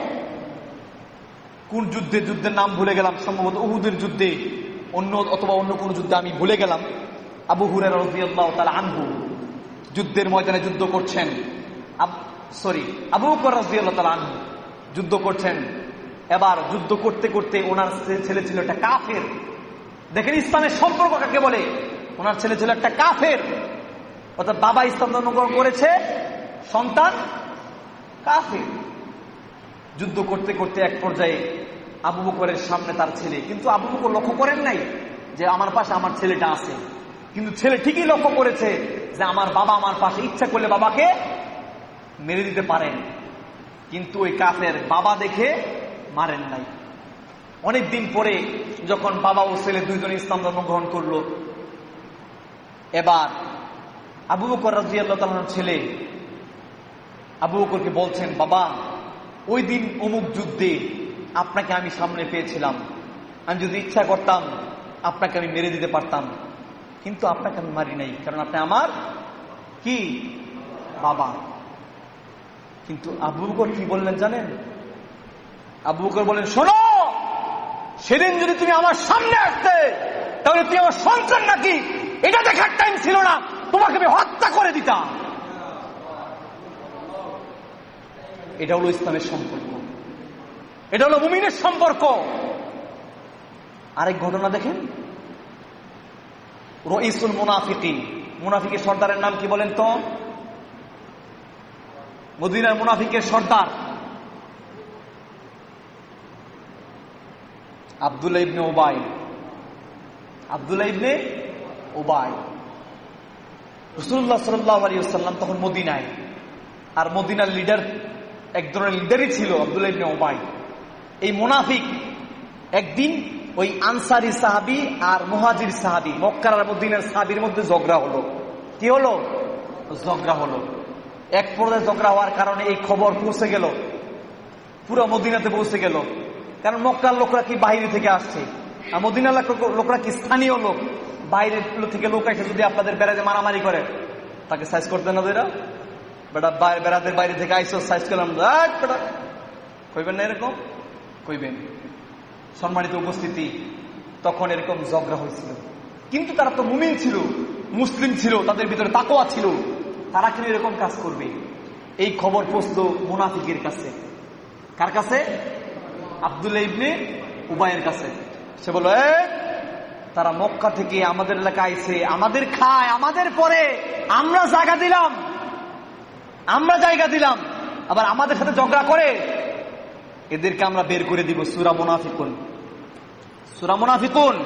কোন যুদ্ধে, যুদ্ধের নাম ভুলে গেলাম, সম্ভবত উহুদের যুদ্ধে। অন্য অথবা অন্য কোন যুদ্ধে আমি ভুলে গেলাম। আবু হুরের তার আনহু যুদ্ধের ময়দানে যুদ্ধ করছেন। সরি, আবু বকর রাজিয়াল্লাহ তালা আনহু যুদ্ধ করছেন। এবার যুদ্ধ করতে করতে ওনার ছেলে ছিল একটা কাফের। দেখেন ইসলামের সম্পর্ক কাকে বলে? ওনার ছেলে ছিল একটা কাফের। অর্থাৎ বাবা ইসলাম জন্মগ্রহণ করেছে, সন্তান কাফের। যুদ্ধ করতে করতে এক পর্যায়ে আবু বকরের সামনে তার ছেলে। কিন্তু আবু বকর লক্ষ্য করেন নাই যে আমার পাশে আমার ছেলেটা আছে। কিন্তু ছেলে ঠিকই লক্ষ্য করেছে যে আমার বাবা আমার পাশে ইচ্ছা করলে বাবাকে মেরে দিতে পারেন। কিন্তু ওই কাফের বাবা দেখে মারেন নাই। অনেক দিন পরে যখন বাবা ও ছেলে দুইজন ইসলাম জন্মগ্রহণ করল, এবার আবু বকর রাজিয়াল্লাহ ছেলে আবু বকরকে বলছেন, বাবা, ওই দিন অমুক যুদ্ধে আপনাকে আমি সামনে পেয়েছিলাম। আমি যদি ইচ্ছা করতাম, আপনাকে আমি মেরে দিতে পারতাম। কিন্তু আপনাকে আমি মারি নাই, কারণ আপনি আমার কি? বাবা। কিন্তু আবু বকর কি বললেন জানেন? আবু বকর বলেন শোনো, সেদিন যদি তুমি আমার সামনে আসতে, তাহলে তুমি আমার সন্তান নাকি? এটা দেখার টাইম ছিল না। তোমাকে আমি হত্যা করে দিতাম। এটা হলো ইসলামের সম্পর্ক। এটা হলো মুমিনের সম্পর্ক। আরেক ঘটনা দেখেন। রইসুল মুনাফিকিন। মুনাফিকের সর্দারের নাম কি বলেন তো? মদিনার মুনাফিকের সর্দার। আবদুল্লাহ ইবনে ওবাই আবদুল্লাহ ইবনে ওবাই রসুল্লাহ সাল্লাহ আলী সাল্লাম তখন মদিনায়। আর মদিনার লিডার এক ধরনের লিডারই ছিল আবদুল্লাহ ইবনে ওবাই এই মুনাফিক একদিন ওই আনসারি সাহাবি আর মুহাজির সাহাবি, মক্কার মদিনার সাহাবির মধ্যে ঝগড়া হলো। কি হলো? ঝগড়া হলো। এক পর্যায়ে ঝগড়া হওয়ার কারণে এই খবর পৌঁছে গেল। পুরো মদিনাতে পৌঁছে গেল। কারণ মক্কার লোকরা কি বাইরে থেকে আসছে? আর মদিনার লোক- লোকরা কি স্থানীয় লোক? বাইরে থেকে লোক এসে যদি আপনাদের বেড়াতে মারামারি করে, তাকে সাইজ করতে না বেটা বেড়াদের বাইরে থেকে আইসো সাইজ করলাম বেটা। কইবেন না এরকম? কইবেন। সম্মানিত উপস্থিতি তখন এরকম ঝগড়া হয়েছিল। কিন্তু তারা তো মুমিন ছিল মুসলিম ছিল তাদের ভিতরে তাকোয়া ছিল। তারা কিন্তু এরকম কাজ করবে? এই খবর পৌঁছল মুনাফিকের কাছে। কার কাছে? আবদুল্লাহ ইবনে উবায়ের কাছে। সে বলল "এ, তারা মক্কা থেকে আমাদের এলাকায় আইছে আমাদের খায় আমাদের পরে আমরা জায়গা দিলাম। আমরা জায়গা দিলাম। আবার আমাদের সাথে ঝগড়া করে এদেরকে আমরা বের করে দিব সুরা মুনাফিকুন। সুরা মুনাফিকুন।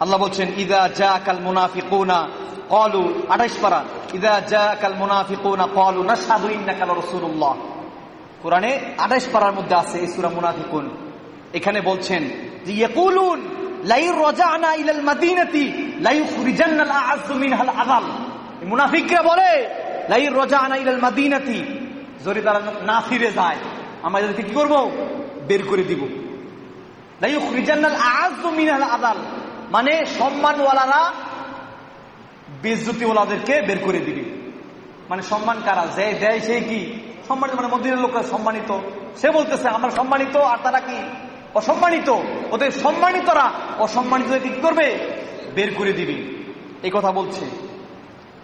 আল্লাহ বলছেন, ইদা যা কাল মুনাফিকুনা কলু আঠাইশ পারা। ইদা যা কাল মুনাফিকুনা কলু না সাধু ইন্না কাল রসুল্লাহ কোরআনে আঠাইশ পারার মধ্যে আছে এই সুরা মুনাফিকুন। এখানে বলছেন যে, ইয়াকুলুন মুনাফিকরা বলে, লাই রাজানা ইলাল মাদিনাতি, যদি তারা না ফিরে যায়, আমরা এদেরকে কি করব? বের করে দিব। লাই খুরিজান্নাল আ'আজ্জু মিনহাল আযাল মানে সম্মানওয়ালারা বেজ্জতিওয়ালাদেরকে বের করে দিবে। মানে সম্মান কারা? যে দেয় সে কি? সম্মানিত মানে মন্দিরের লোকরা সম্মানিত। সে বলতেছে, আমরা সম্মানিত, আর তারা কি? অসম্মানিত। ওদের সম্মানিতরা অসম্মানিত কি করবে? বের করে দিবে। এই কথা বলছে।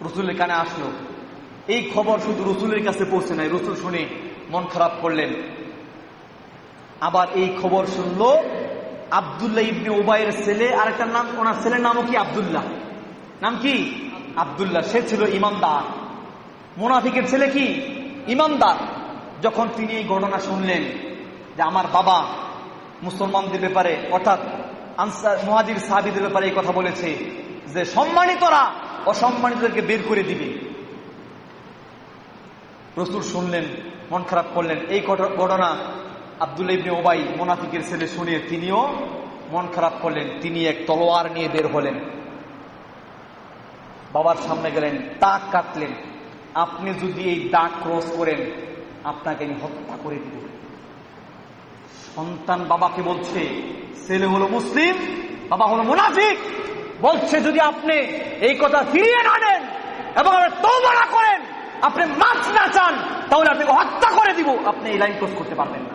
রসুলের কানে আসলো। এই খবর শুধু রসুলের কাছে পৌঁছে নাই, রসুল শুনে মন খারাপ করলেন। আবার এই খবর শুনলো আবদুল্লাহ ইবনে ওবাইয়ের ছেলে আর একটা নাম, ওনার ছেলের নামও কি আবদুল্লাহ? নাম কি? আবদুল্লাহ। সে ছিল ইমানদার। মোনাফিকের ছেলে কি? ইমানদার। যখন তিনি এই ঘটনা শুনলেন যে আমার বাবা মুসলমানদের ব্যাপারে, অর্থাৎ আনসার মহাজির সাহাবিদের ব্যাপারে এই কথা বলেছে যে সম্মানিতরা অসম্মানিতদেরকে বের করে দিবে। রসুল শুনলেন, মন খারাপ করলেন। এই ঘটনা আব্দুল ইবনে ওবাই মোনাফিকের ছেলে শুনে তিনিও মন খারাপ করলেন। তিনি এক তলোয়ার নিয়ে বের হলেন। বাবার সামনে গেলেন, দাগ কাটলেন। আপনি যদি এই দাগ ক্রস করেন, আপনাকে আমি হত্যা করে দিব। সন্তান বাবাকে বলছে, ছেলে হলো মুসলিম, বাবা হলো মুনাফিক। বলছে, যদি আপনি এই কথা ফিরিয়ে না নেন এবং তৌবা করেন, আপনি মাছ না চান, তাহলে আপনি হত্যা করে দিব। আপনি এই লাইন ক্রস করতে পারবেন না।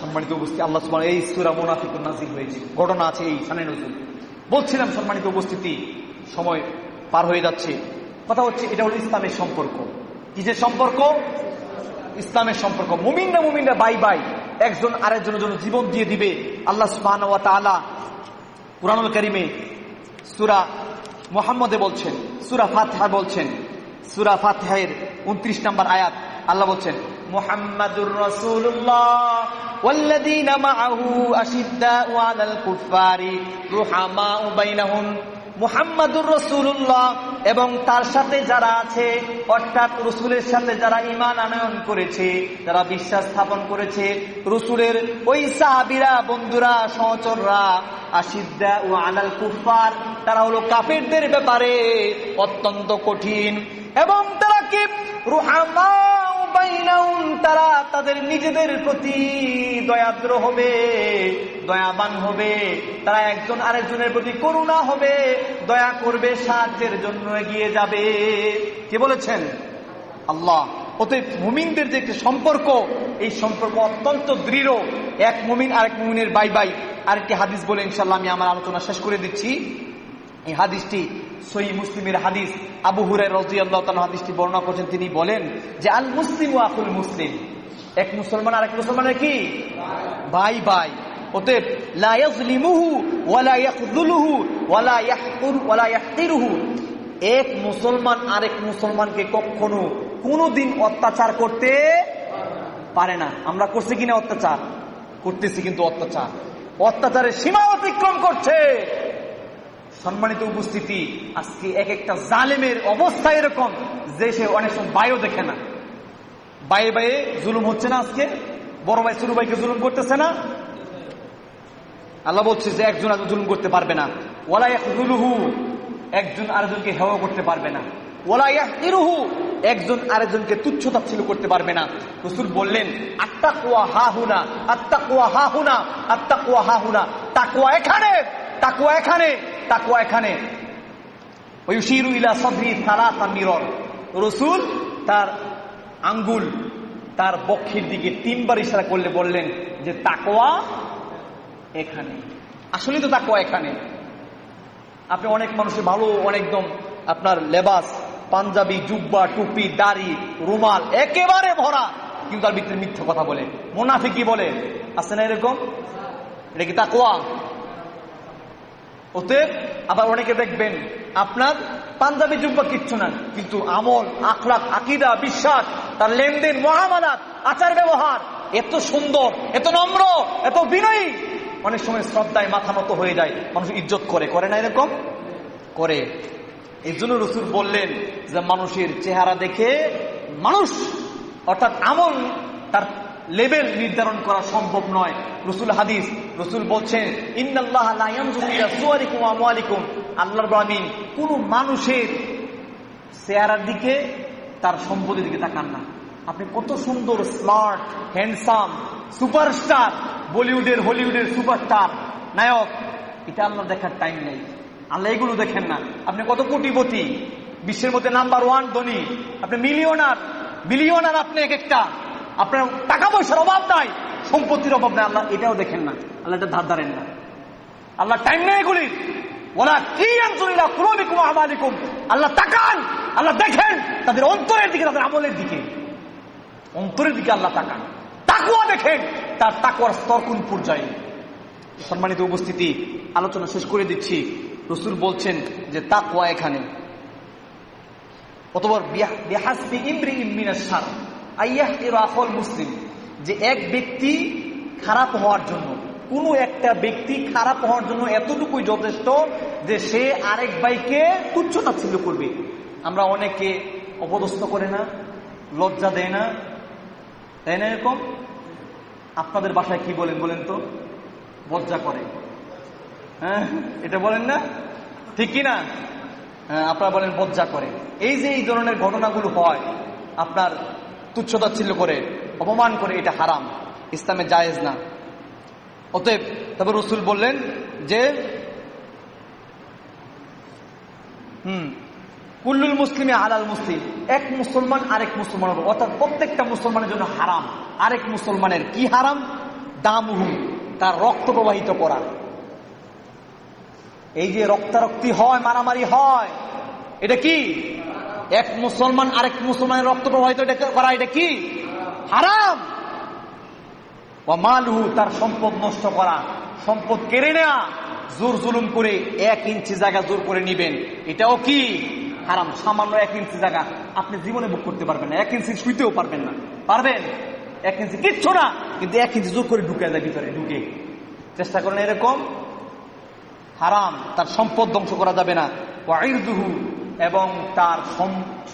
সম্মানিত উপস্থিতি, আল্লাহ সুবহানাহু এই সূরা মুনাফিকুন নাযিল হয়েছে। ঘটনা আছে এই শানে নজুল। বলছিলাম, সম্মানিত উপস্থিতি, সময় পার হয়ে যাচ্ছে। কথা হচ্ছে, এটা হলো ইসলামের সম্পর্ক। কিসের সম্পর্ক? ইসলামের সম্পর্ক মুমিনরা মুমিনরা বাই বাই একজন আরেকজনের জন্য জীবন দিয়ে দিবে আল্লাহ সুবহানাহু ওয়া তাআলা কুরআনুল কারীমে সূরা মুহাম্মদে বলছেন সূরা ফাতিহা বলছেন সূরা ফাতিহার 29 নম্বর আয়াত আল্লাহ বলছেন মুহাম্মাদুর রাসূলুল্লাহ والذين معه أشداء على الكفار رحماء بينهم মুহাম্মাদুর রসুল্লাহ এবং তার সাথে যারা আছে, অর্থাৎ রসুলের সাথে যারা ইমান আনয়ন করেছে, যারা বিশ্বাস স্থাপন করেছে, রসুলের ওই সাহাবিরা, বন্ধুরা, সহচররা আশিদ্দা ও আনাল কুফার তারা হলো কাফেরদের ব্যাপারে অত্যন্ত কঠিন। এবং তারা কি? তারা তাদের নিজেদের প্রতি দয়াদ্র হবে, দয়াবান হবে। তারা একজন আরেকজনের প্রতি করুণা হবে, দয়া করবে, সাহায্যের জন্য এগিয়ে যাবে। কে বলেছেন? আল্লাহ। অতএব মুমিনদের যে একটি সম্পর্ক, এই সম্পর্ক অত্যন্ত দৃঢ়। এক মুমিন আরেক মুমিনের বাই বাই। আরেকটি হাদিস বলে ইনশাল্লাহ আমি আমার আলোচনা শেষ করে দিচ্ছি। এই হাদিসটি সহি মুসলিমের হাদিস। আবু হুরের রাজি আল্লাহ হাদিসটি বর্ণনা করছেন। তিনি বলেন যে, আল মুসলিম ও আকুল মুসলিম। এক মুসলমান আর এক মুসলমানের কি? ভাই ভাই অতএব, লা ইয়াজলিমুহু ওয়ালা ইয়াখযুলুহু ওয়ালা ওয়ালা এক মুসলমান আরেক মুসলমানকে কখনো কোনোদিন অত্যাচার করতে পারে না। আমরা করছি কিনা অত্যাচার? করতেছি কিন্তু অত্যাচার। অত্যাচারের সীমা অতিক্রম করছে। সম্মানিত উপস্থিতি, আজকে এক একটা জালেমের অবস্থা এরকম যে সে অনেক সময় বায়ু দেখে না। বায়ে বায়ে জুলুম হচ্ছে না আজকে? বড় ভাই, ছোট ভাইকে জুলুম করতেছে না? আল্লাহ বলছে যে একজন আরেকজন জুলুম করতে পারবে না। ওলা ইয়াহু একজন আরেকজনকে হেওয়া করতে পারবে না। ওলা একজন আরেকজনকে তুচ্ছ তাচ্ছিল্য করতে পারবে না। রসুল বললেন আত্মা কুয়া হা হুনা আত্মা কুয়া হা হুনা আত্মা কুয়া হা হুনা তাকুয়া এখানে তাকুয়া এখানে তাকুয়া এখানে। ওয়ুশিরু ইলা সদরি সালাসা মিরর। রসুল তার আঙ্গুল, তার বক্ষের দিকে তিনবার ইশারা করলে বললেন যে, তাকোয়া এখানে। আসলে তো তাকোয়া এখানে। আপনি অনেক মানুষের ভালো অনেকদম আপনার লেবাস পাঞ্জাবি, জুব্বা, টুপি, দাড়ি, রুমাল একেবারে ভরা। কিন্তু তার ভিতরে মিথ্যা কথা বলে। মোনাফিকি বলে। আছে না এরকম? এটা কি তাকোয়া অতএব আবার অনেকে দেখবেন, আপনার পাঞ্জাবি, জুব্বা কিচ্ছু না। কিন্তু আমল আখলাক আকিদা, বিশ্বাস, তার লেনদেন, মহামালাত, আচার ব্যবহার, এত সুন্দর, এত নম্র, এত বিনয়ী। অনেক সময় শ্রদ্ধায় মাথা মতো হয়ে যায়। মানুষ ইজ্জত করে। করে না এরকম? করে। এই জন্য রসুল বললেন যে মানুষের চেহারা দেখে মানুষ, অর্থাৎ আমল তার লেভেল নির্ধারণ করা সম্ভব নয়। রসুল হাদিস, রসুল বলছেন ইন্দাল্লাহ আল্লাহ ব্রাহ্মিন কোন মানুষের চেহারার দিকে তার সম্পদের দিকে তাকান না। আপনি কত সুন্দর, স্মার্ট, হ্যান্ডসাম, সুপারস্টার, বলিউডের, হলিউডের সুপারস্টার। নায়ক, এটা আল্লাহ দেখার টাইম নেই। আল্লাহ এগুলো দেখেন না। আপনি কত কোটিপতি? বিশ্বের মধ্যে নাম্বার ওয়ান ধনী। আপনি মিলিয়নার বিলিয়নার আপনি এক একটা। আপনার টাকা পয়সার অভাব নাই। সম্পত্তির অভাব নাই। আল্লাহ এটাও দেখেন না। আল্লাহ এটা ধার ধারেন না। আল্লাহ টাইম নেই এগুলি। ওরা কি আন্তরিলা ক্রমিকুম আমালিকুম। আল্লাহ তাকান। আল্লাহ দেখেন তাদের অন্তরের দিকে, তাদের আমলের দিকে। অন্তরের দিকে আল্লাহ তাকান। তাকুয়া দেখেন। তার তাকুয়ার স্তর কোন পর্যায়ে? সম্মানিত উপস্থিতি, আলোচনা শেষ করে দিচ্ছি। রসুল বলছেন যে তাকুয়া এখানে। অতবার মুসলিম, যে এক ব্যক্তি খারাপ হওয়ার জন্য, কোনো একটা ব্যক্তি খারাপ হওয়ার জন্য এতটুকুই যথেষ্ট যে সে আরেক ভাইকে তুচ্ছ তাচ্ছিল্য করবে। আমরা অনেকে অপদস্থ করে না, লজ্জা দেয় না, তাই না এরকম? আপনাদের বাসায় কি বলেন বলেন তো? লজ্জা করে। হ্যাঁ এটা বলেন না? ঠিক কি না হ্যাঁ আপনারা বলেন বজ্জা করে। এই যে এই ধরনের ঘটনাগুলো হয়, আপনার তুচ্ছতাচ্ছিল্য করে, অপমান করে, এটা হারাম। ইসলামে জায়েজ না। অতএব, তবে রসুল বললেন যে, হুম, কুল্লুল মুসলিমে আলাল মুসলিম। এক মুসলমান আরেক মুসলমান হবে। অর্থাৎ প্রত্যেকটা মুসলমানের জন্য হারাম। আরেক মুসলমানের কি হারাম? দামহু, তার রক্ত প্রবাহিত করা। এই যে রক্তারক্তি হয়, মারামারি হয়, এটা কি? এক মুসলমান আরেক মুসলমানের রক্ত প্রবাহিত করা, এটা কি? হারাম। মালহু, তার সম্পদ নষ্ট করা। সম্পদ কেড়ে নেওয়া জোর জুলুম করে এক ইঞ্চি জায়গা জোর করে নিবেন। এটাও কি? হারাম। সামান্য এক ইঞ্চি জায়গা আপনি জীবনে বুক করতে পারবেন না। এক ইঞ্চি শুইতেও পারবেন না। পারবেন? এক ইঞ্চি কিচ্ছু না। কিন্তু এক ইঞ্চি জোর করে ঢুকে যায় ভিতরে, ঢুকে। চেষ্টা করেন এরকম হারাম, তার সম্পদ ধ্বংস করা যাবে না। ওয়াইরদুহু এবং তার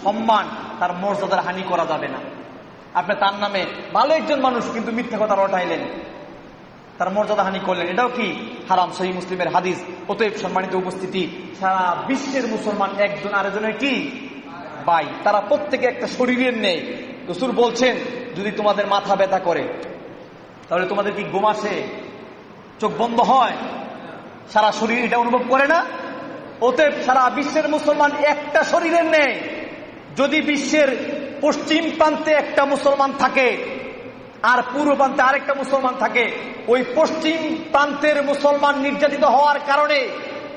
সম্মান, তার মর্যাদার হানি করা যাবে না। আপনি তার নামে ভালো একজন মানুষ কিন্তু মিথ্যা কথা রটাইলেন। তার মর্যাদা হানি করলেন। এটাও কি হারাম? সহি মুসলিমের হাদিস। অতএব সম্মানিত উপস্থিতি, সারা বিশ্বের মুসলমান একজন আরেকজনের কি? ভাই। তারা প্রত্যেকে একটা শরীরের নেই রসুর বলছেন, যদি তোমাদের মাথা ব্যথা করে, তাহলে তোমাদের কি ঘুম আসে? চোখ বন্ধ হয়? সারা শরীর এটা অনুভব করে না। অতএব সারা বিশ্বের মুসলমান একটা শরীরের নেই। যদি বিশ্বের পশ্চিম প্রান্তে একটা মুসলমান থাকে আর পূর্ব প্রান্তে আরেকটা মুসলমান থাকে, ওই পশ্চিম প্রান্তের মুসলমান নির্যাতিত হওয়ার কারণে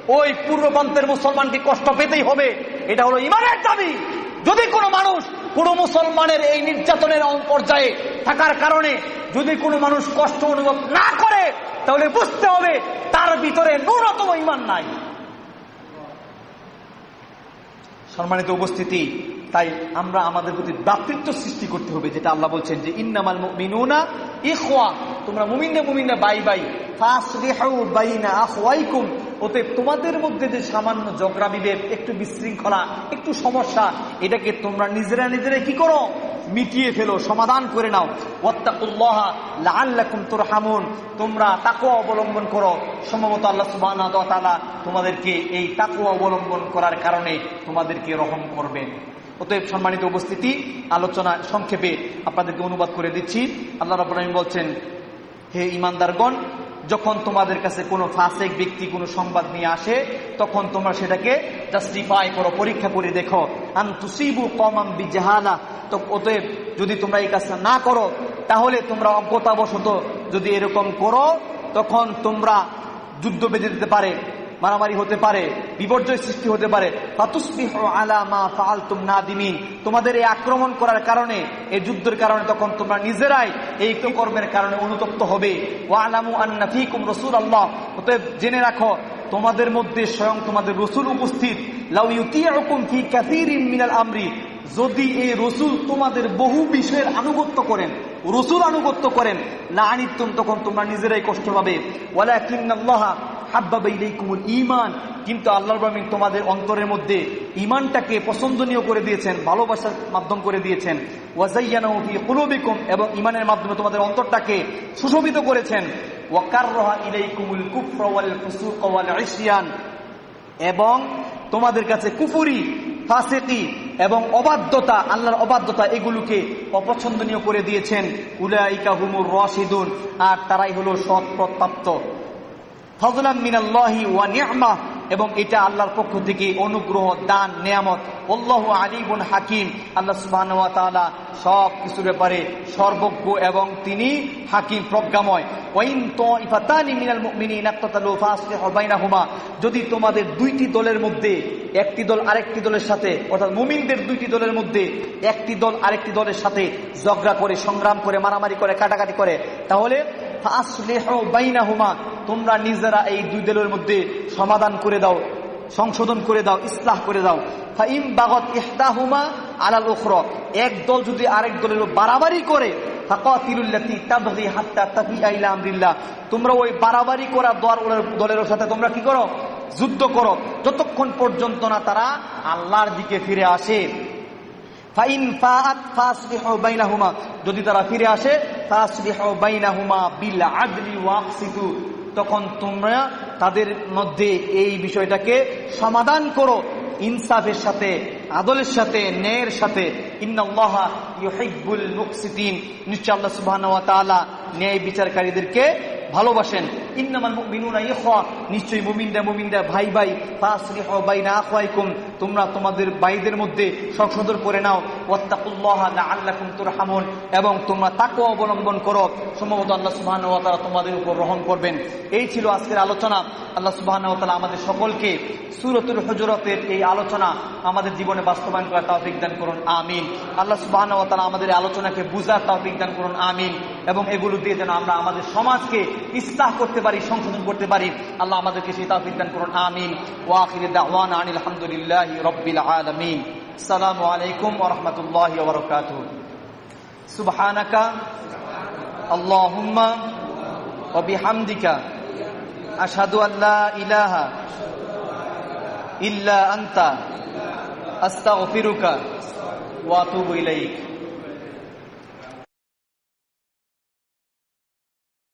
ওই পূর্ব প্রান্তের মুসলমানকে কষ্ট পেতেই হবে। এটা হলো ইমানের দাবি। যদি কোনো মানুষ কোনো মুসলমানের এই নির্যাতনের পর্যায়ে থাকার কারণে যদি কোনো মানুষ কষ্ট অনুভব না করে, তাহলে বুঝতে হবে তার ভিতরে ন্যূনতম ইমান নাই। সম্মানিত উপস্থিতি, তাই আমরা আমাদের প্রতি ব্রাতৃত্ব সৃষ্টি করতে হবে, যেটা আল্লাহ বলছেন যে ইন্নামাল মিনুনা ইখওয়া। তোমরা মুমিনে মুমিনে বাই বাই। অতএব তোমাদের মধ্যে যে সামান্য জগরা বিভেদ, একটু বিশৃঙ্খলা, একটু সমস্যা, এটাকে তোমরা নিজেরা নিজেরা কি করো? মিটিয়ে ফেলো, সমাধান করে নাও। হামুন তোমরা তাকুয়া অবলম্বন করো। সম্ভবত আল্লাহ সুবাহ তোমাদেরকে এই তাকুয়া অবলম্বন করার কারণে তোমাদেরকে রহম করবেন। অতএব সম্মানিত উপস্থিতি, আলোচনা সংক্ষেপে আপনাদেরকে অনুবাদ করে দিচ্ছি। আল্লাহ রবাহিম বলছেন, হে ইমানদারগণ যখন তোমাদের কাছে কোনো ফাসেক ব্যক্তি কোনো সংবাদ নিয়ে আসে, তখন তোমরা সেটাকে জাস্টিফাই করো, পরীক্ষা করে দেখো। আন তুসিবু কমাম বিজাহালা। তো অতএব যদি তোমরা এই কাজটা না করো, তাহলে তোমরা অজ্ঞতাবশত যদি এরকম করো, তখন তোমরা যুদ্ধ বেঁধে দিতে পারে। মারামারি হতে পারে, বিপর্যয় সৃষ্টি হতে পারে। তোমাদের এই আক্রমণ করার কারণে, এই যুদ্ধের কারণে তখন তোমরা নিজেরাই এই কর্মের কারণে অনুতপ্ত হবে। ও আলামু আন্নাফিকুম রসুল আল্লাহ অতএব জেনে রাখো, তোমাদের মধ্যে স্বয়ং তোমাদের রসুল উপস্থিত। লাউ ফি যদি এই রসুল তোমাদের বহু বিষয়ের আনুগত্য করেন, রসুল আনুগত্য করেন, না আনিতুম তখন তোমরা নিজেরাই কষ্ট পাবে। ওয়ালা কিন্তু আল্লাহ রহমিন তোমাদের অন্তরের মধ্যে ইমানটাকে পছন্দনীয় করে দিয়েছেন, ভালোবাসার মাধ্যম করে দিয়েছেন। ওয়াজাইয়ানুবিকুম এবং ইমানের মাধ্যমে তোমাদের অন্তরটাকে সুশোভিত করেছেন। ইলাইকুমুল কুফর এবং তোমাদের কাছে কুফুরি ফাসেকি এবং অবাধ্যতা, আল্লাহর অবাধ্যতা এগুলোকে অপছন্দনীয় করে দিয়েছেন। উলাইকা হুমুর রশিদুন। আর তারাই হলো সৎ প্রত্যাপ্ত। এবং এটা আল্লাহর পক্ষ থেকে অনুগ্রহ, দান, নিয়ামত। আল্লাহ আলিবুন হাকিম। আল্লাহ ওয়া সব কিছুর ব্যাপারে সর্বজ্ঞ এবং তিনি হাকিম, প্রজ্ঞাময়। যদি তোমাদের দুইটি দলের মধ্যে একটি দল আরেকটি দলের সাথে, অর্থাৎ মুমিনদের দুইটি দলের মধ্যে একটি দল আরেকটি দলের সাথে ঝগড়া করে, সংগ্রাম করে, মারামারি করে, কাটাকাটি করে, তাহলে তোমরা নিজেরা এই দুই দলের মধ্যে সমাধান করে দাও, সংশোধন করে দাও, ইসলাহ করে দাও। ফাইম বাগত ইহদাহুমা আলাল উখর। এক দল যদি আরেক দলের বাড়াবাড়ি করে তোমরা ওই বাড়াবাড়ি করা দলের সাথে তোমরা কি করো? যুদ্ধ করো। যতক্ষণ পর্যন্ত না তারা আল্লাহর দিকে ফিরে আসে। যদি তারা ফিরে আসে তখন তোমরা তাদের মধ্যে এই বিষয়টাকে সমাধান করো। ইনসাফের সাথে, আদলের সাথে, ন্যায়ের সাথে। নিশ্চয় আল্লাহ সুবাহ ন্যায় বিচারকারীদেরকে ভালোবাসেন। ইন্নামাল মুমিনুনা ইখওয়া। নিশ্চয়ই মুমিনরা মুমিনরা, ভাই ভাই ফাসলিহু বাইনা আখওয়াইকুম। তোমরা তোমাদের ভাইদের মধ্যে সংশোধন করে নাও। ওয়াত্তাকুল্লাহা লাআল্লাকুম তুরহামুন। এবং তোমরা তাকওয়া অবলম্বন করো। সম্ভবত আল্লাহ ওয়া তাআলা তোমাদের উপর রহম করবেন। এই ছিল আজকের আলোচনা। আল্লাহ সুবহানাহু ওয়া আমাদের সকলকে সূরাতুল হুজুরাতের এই আলোচনা আমাদের জীবনে বাস্তবায়ন করার তৌফিক দান করুন। আমিন। আল্লাহ সুবহানাহু ওয়া আমাদের আলোচনাকে বুঝার তৌফিক দান করুন। আমিন। এবং এগুলো দিয়ে যেন আমরা আমাদের সমাজকে ইস্তাহ করতে পারি, সংশোধন করতে পারি। আল্লাহ আমাদেরকে সেই তাফিক করুন, আমিন। ওয়াখির দাওয়ান আনিল আলহামদুলিল্লাহ রব্বিল আলামিন। আসসালামু আলাইকুম ওয়া বারাকাতুহু। সুবহানাকা আল্লাহুম্মা ওয়া ইলাহা ইল্লা আনতা। ইলাইক।